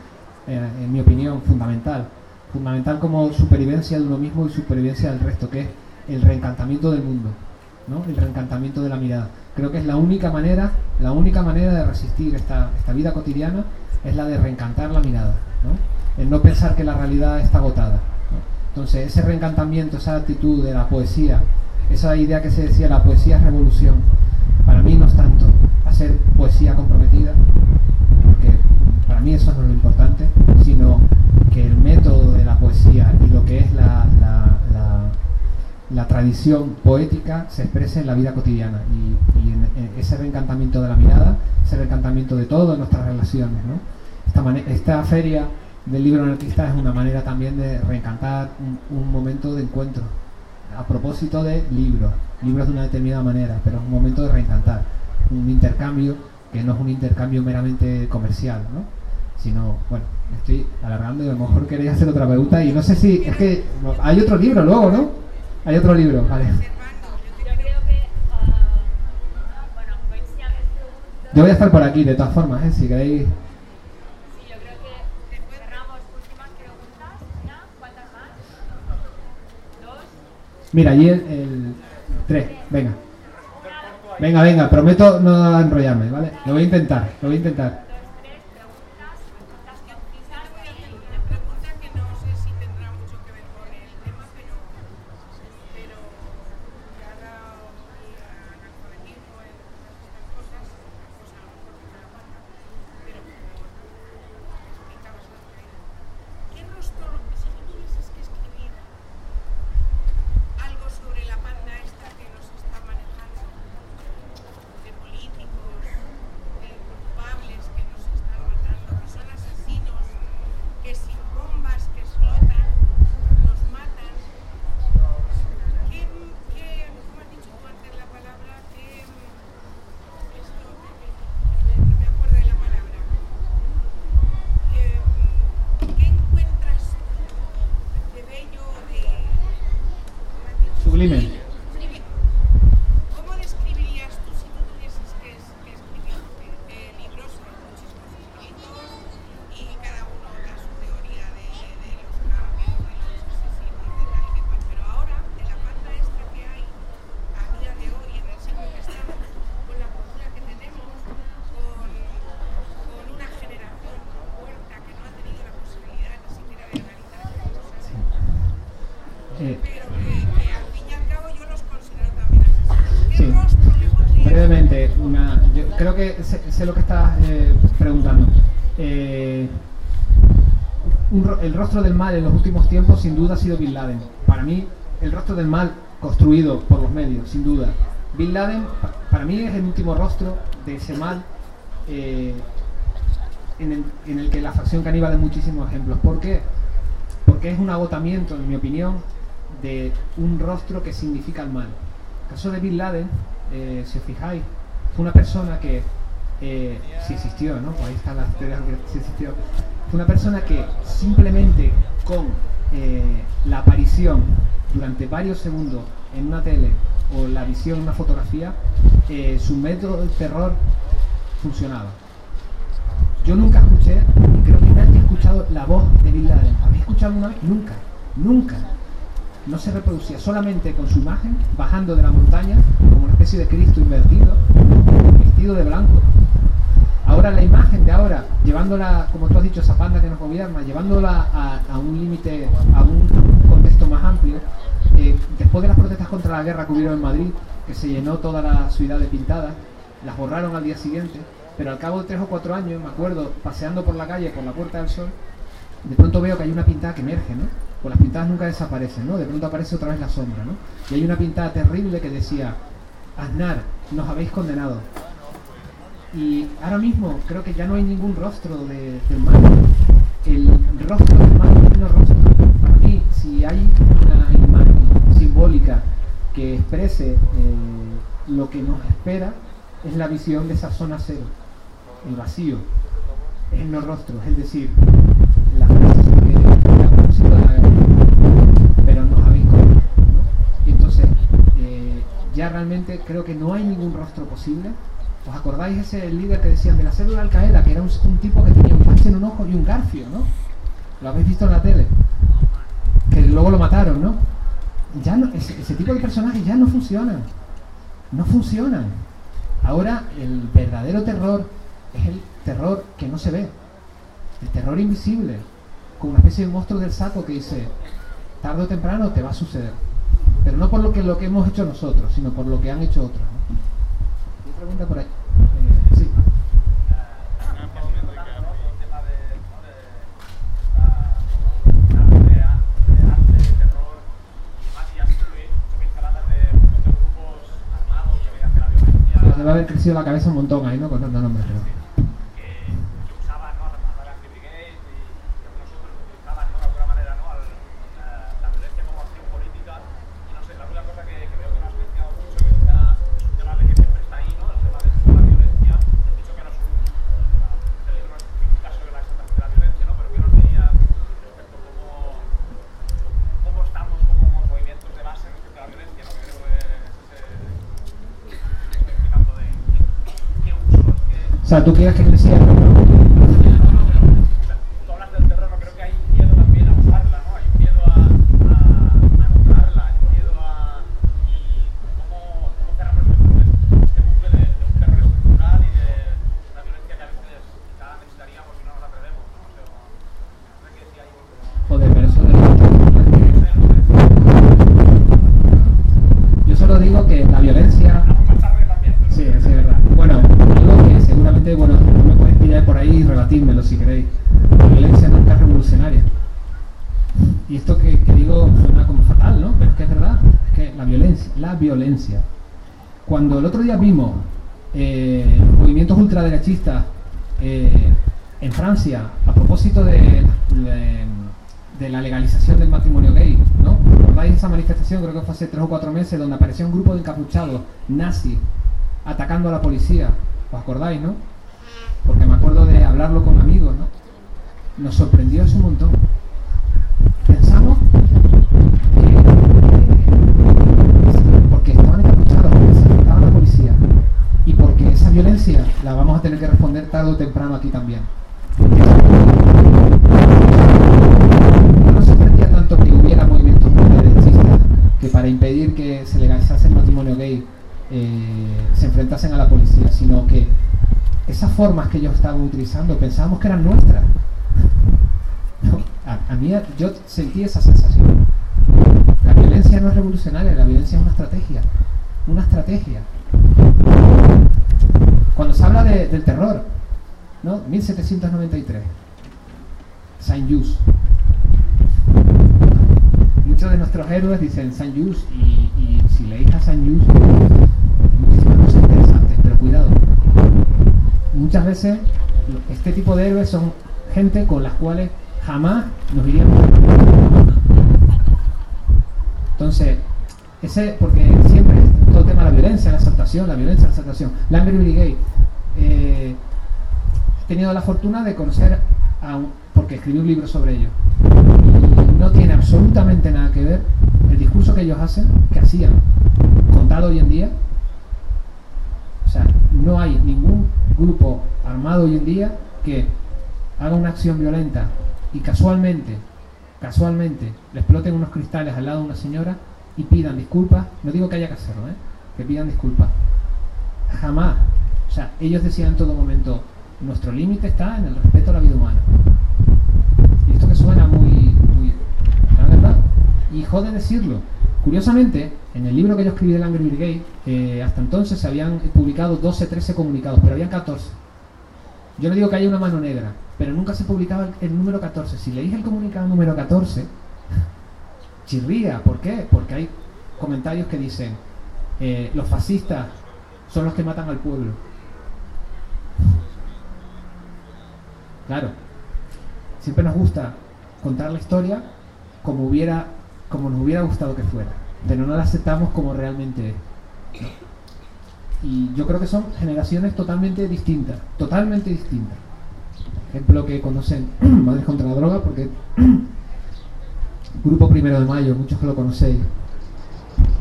en mi opinión, fundamental. Fundamental como supervivencia de uno mismo y supervivencia del resto, que es el reencantamiento del mundo, ¿no? el reencantamiento de la mirada. Creo que es la única manera, la única manera de resistir esta, esta vida cotidiana es la de reencantar la mirada, ¿no? el no pensar que la realidad está agotada. Entonces, ese reencantamiento, esa actitud de la poesía, esa idea que se decía, la poesía es revolución, para mí no es tanto hacer poesía comprometida, porque para mí eso no es lo importante, sino que el método de la poesía y lo que es la, la- la- la tradición poética se exprese en la vida cotidiana y, y en, en ese reencantamiento de la mirada, ese reencantamiento de todo en nuestras relaciones. ¿no? Esta, esta feria del libro anarquista es una manera también de reencantar un, un momento de encuentro a propósito de libros, libros de una determinada manera, pero es un momento de reencantar, un intercambio que no es un intercambio meramente comercial, ¿no? sino, bueno, estoy alargando y a lo mejor queréis hacer otra pregunta y no sé si, es que hay otro libro luego, ¿no? Hay otro libro, vale. Yo ah. Yo voy a estar por aquí de todas formas, ¿eh? si queréis. Sí, yo creo que cerramos últimas preguntas. ¿Ya? ¿Cuántas más? ¿Dos? Mira, allí el, el 3, venga. Venga, venga, prometo no enrollarme, ¿vale? Lo voy a intentar, lo voy a intentar. Del mal en los últimos tiempos sin duda ha sido Bin Laden. Para mí, el rostro del mal construido por los medios, sin duda. Bin Laden, pa- para mí, es el último rostro de ese mal eh, en, el, en el que la facción caníbal hay muchísimos ejemplos. ¿Por qué? Porque es un agotamiento, en mi opinión, de un rostro que significa el mal. El caso de Bin Laden, eh, si os fijáis, fue una persona que eh, sí existió, ¿no? Pues ahí está la historia de que sí existió. Una persona que simplemente con eh, la aparición durante varios segundos en una tele o la visión en una fotografía eh, su método de terror funcionaba. Yo nunca escuché, y creo que nadie ha escuchado la voz de Bin Laden. ¿Habéis escuchado alguna vez? Nunca, nunca. No se reproducía solamente con su imagen, bajando de la montaña, como una especie de Cristo invertido, vestido de blanco. Ahora la imagen de ahora, llevándola, como tú has dicho, esa panda que nos gobierna, llevándola a, un límite, a un, a un contexto más amplio, eh, después de las protestas contra la guerra que hubieron en Madrid, que se llenó toda la ciudad de pintadas, las borraron al día siguiente, pero al cabo de tres o cuatro años, me acuerdo, paseando por la calle, por la Puerta del Sol, de pronto veo que hay una pintada que emerge, ¿no? Pues las pintadas nunca desaparecen, ¿no? De pronto aparece otra vez la sombra, ¿no? Y hay una pintada terrible que decía, Aznar, nos habéis condenado. Y ahora mismo creo que ya no hay ningún rostro de, del mal. El rostro del mal tiene rostro. Para mí, si hay una imagen simbólica que exprese eh, lo que nos espera, es la visión de esa zona cero, el vacío, es el no rostro, es decir, la frase que que a propósito de la pero nos habéis condenado. ¿no? Y entonces, eh, ya realmente creo que no hay ningún rostro posible. ¿Os acordáis ese líder que decían de la célula Al Qaeda, que era un, tipo que tenía un parche en un ojo y un garfio, ¿no? Lo habéis visto en la tele. Que luego lo mataron, ¿no? Ya no ese, tipo de personajes ya no funcionan. No funcionan. Ahora el verdadero terror es el terror que no se ve. El terror invisible. Con una especie de monstruo del saco que dice, tarde o temprano te va a suceder. Pero no por lo que, lo que hemos hecho nosotros, sino por lo que han hecho otros. Pregunta por ahí. Eh, debe haber crecido la cabeza un montón ahí, ¿no? Con tantos nombres cómo estamos como movimientos de base respecto a la violencia, ¿no? Que creo que es ese estoy explicando de qué, qué usos, qué... O sea, tú quieres que. O sea, tú hablas del terror, no creo que hay miedo también a usarla, ¿no? Hay un miedo a, a, a nombrarla, hay un miedo a... y cómo, cómo cerramos este bucle, este bucle de, de un terror estructural y de una violencia que a veces quizá necesitaríamos y no nos atrevemos, ¿no? O sea, no sé qué si hay un... Joder, pero eso de Yo solo digo que la violencia. Sí, sí, es verdad. Bueno, algo que seguramente, bueno, no me podéis pillar por ahí y rebatírmelo si queréis. La violencia nunca es revolucionaria. Y esto que, que digo suena como fatal, ¿no? Pero es que es verdad. Es que la violencia. Cuando el otro día vimos eh, movimientos ultraderechistas eh, en Francia a propósito de, de- de la legalización del matrimonio gay, ¿no? ¿Recordáis esa manifestación? Creo que fue hace tres o cuatro meses donde apareció un grupo de encapuchados nazis atacando a la policía. ¿Os acordáis, no? Porque me acuerdo de hablarlo con amigos, ¿no? Nos sorprendió eso un montón. Pensamos que porque estaban encapuchados, porque se enfrentaban a la policía y la vamos a tener que responder tarde o temprano aquí también. No nos sorprendía tanto que hubiera movimientos derechistas que para impedir que se legalizase el matrimonio gay eh, se enfrentasen a la policía, sino que esas formas que ellos estaban utilizando pensábamos que eran nuestras. A mí yo sentí esa sensación. La violencia no es revolucionaria, la violencia es una estrategia. Una estrategia. Cuando se habla de- del terror, ¿no? 1793. Saint-Just. Muchos de nuestros héroes dicen Saint-Just y, y si leéis a Saint-Just muchísimas cosas interesantes, pero cuidado. Muchas veces este tipo de héroes son gente con las cuales jamás nos iríamos. Entonces, ese, porque siempre todo el tema de la violencia, la exaltación, la violencia, la exaltación. Lambert Brigade, eh, he tenido la fortuna de conocer a un, porque escribí un libro sobre ello. Y no tiene absolutamente nada que ver el discurso que ellos hacen, que hacían, contado hoy en día, no hay ningún grupo armado hoy en día que haga una acción violenta y casualmente, casualmente, le exploten unos cristales al lado de una señora y pidan disculpas. No digo que haya que hacerlo, ¿eh? que pidan disculpas. Jamás. O sea, ellos decían en todo momento, nuestro límite está en el respeto a la vida humana. Y esto que suena muy, muy, verdad. Y jode decirlo. Curiosamente, en el libro que yo escribí del Angry Brigade, hasta entonces se habían publicado 12, 13 comunicados, pero habían 14. Yo no digo que haya una mano negra, pero nunca se publicaba el, el número 14. Si leís el comunicado número 14, chirría. ¿Por qué? Porque hay comentarios que dicen, eh, los fascistas son los que matan al pueblo. Claro, siempre nos gusta contar la historia como hubiera, como nos hubiera gustado que fuera, pero no la aceptamos como realmente es. Y yo creo que son generaciones totalmente distintas, totalmente distintas. Ejemplo que conocen Madres contra la Droga, porque Grupo Primero de Mayo, muchos que lo conocéis,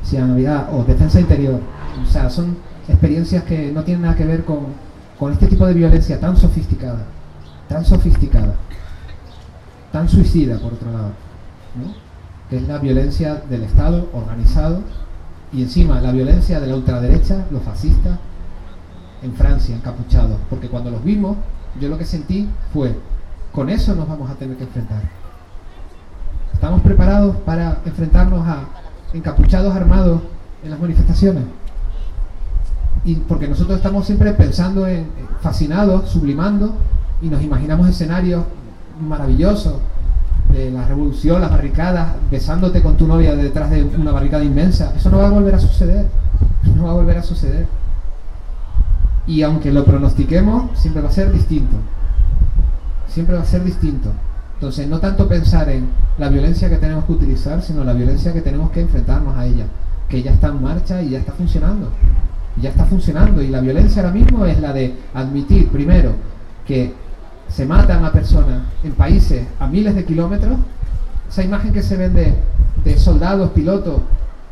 si a Navidad o Defensa Interior, o sea, son experiencias que no tienen nada que ver con, con este tipo de violencia tan sofisticada, tan sofisticada, tan suicida por otro lado, ¿no? que es la violencia del Estado organizado y encima la violencia de la ultraderecha, los fascistas, en Francia, encapuchados, porque cuando los vimos, yo lo que sentí fue, con eso nos vamos a tener que enfrentar. ¿Estamos preparados para enfrentarnos a encapuchados armados en las manifestaciones? Y porque nosotros estamos siempre pensando en, fascinados, sublimando, y nos imaginamos escenarios maravillosos de la revolución, las barricadas, besándote con tu novia detrás de una barricada inmensa. Eso no va a volver a suceder. No va a volver a suceder. Y aunque lo pronostiquemos, siempre va a ser distinto. Siempre va a ser distinto. Entonces, no tanto pensar en la violencia que tenemos que utilizar, sino la violencia que tenemos que enfrentarnos a ella, que ya está en marcha y ya está funcionando. Ya está funcionando. Y la violencia ahora mismo es la de admitir, primero, que se matan a personas en países a miles de kilómetros. Esa imagen que se ven de, soldados, pilotos,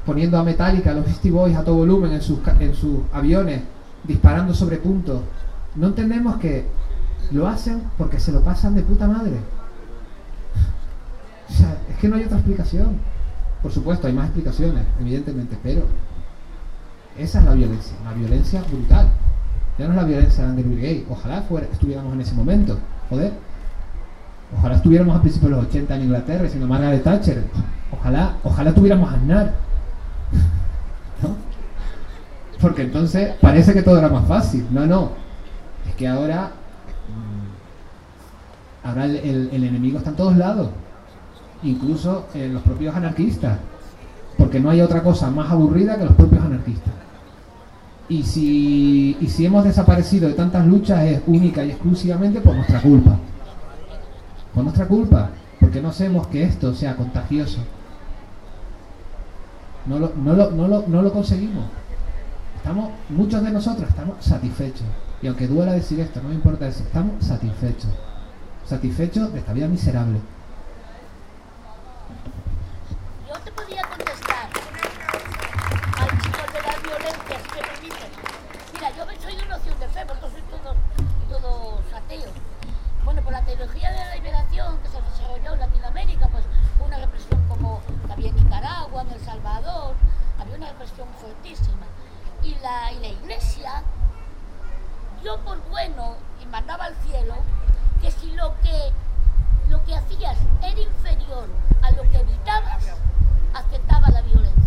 poniendo a Metallica, los Beastie Boys a todo volumen en sus, en sus aviones, disparando sobre puntos. No entendemos que lo hacen porque se lo pasan de puta madre. O sea, es que no hay otra explicación. Por supuesto, hay más explicaciones, evidentemente, pero esa es la violencia, una violencia brutal. Ya no es la violencia de Andrew Brigade. Ojalá estuviéramos en ese momento. Joder. Ojalá estuviéramos a principios de los 80 en Inglaterra, siendo Margaret Thatcher. Ojalá, ojalá tuviéramos a Aznar. ¿No? Porque entonces parece que todo era más fácil. No, no. Es que ahora. mm, el enemigo está en todos lados. Incluso en los propios anarquistas. Porque no hay otra cosa más aburrida que los propios anarquistas. Y si, y si hemos desaparecido de tantas luchas es única y exclusivamente por nuestra culpa. Por nuestra culpa. Porque no hacemos que esto sea contagioso. No lo, no lo, no lo, no lo conseguimos. Estamos, muchos de nosotros estamos satisfechos. Y aunque duela decir esto, no me importa eso, estamos satisfechos. Satisfechos de esta vida miserable. Represión fuertísima. Y la, y la iglesia dio por bueno y mandaba al cielo que si lo que lo que hacías era inferior a lo que evitabas, aceptaba la violencia.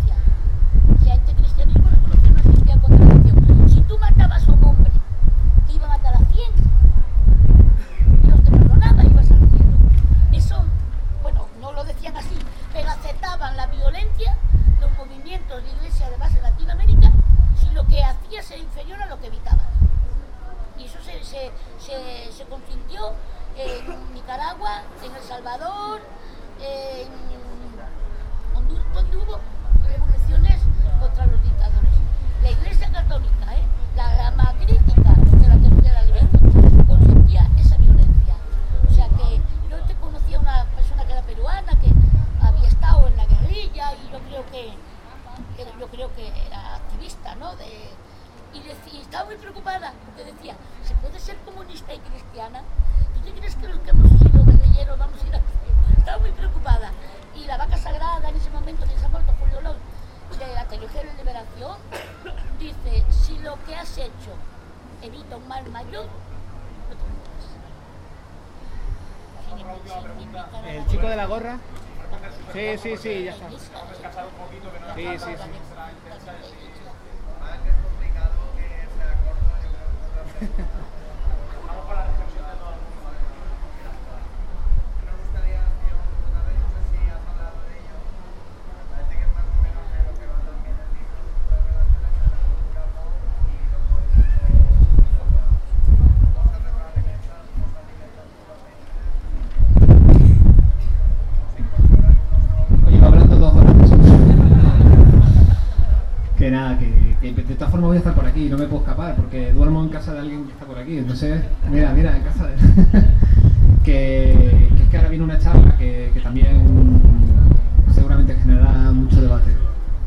Casa de alguien que está por aquí. Entonces, mira, mira, en casa de. que, que es que ahora viene una charla que, también seguramente generará mucho debate.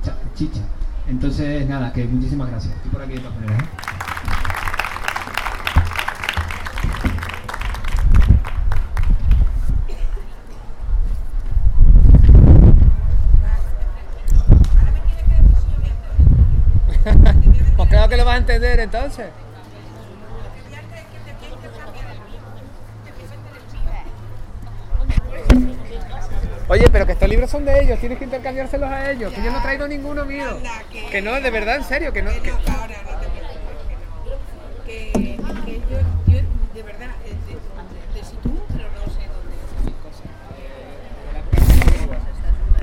Cha- chicha. Entonces, nada, que muchísimas gracias. Estoy por aquí de todas maneras. ¿eh? Pues creo que lo vas a entender entonces. Oye, pero que estos libros son de ellos, tienes que intercambiárselos a ellos, que yo no traigo ninguno mío. Que, no, de verdad, en serio, que no. Que. Ahora, que, que yo, yo, de verdad,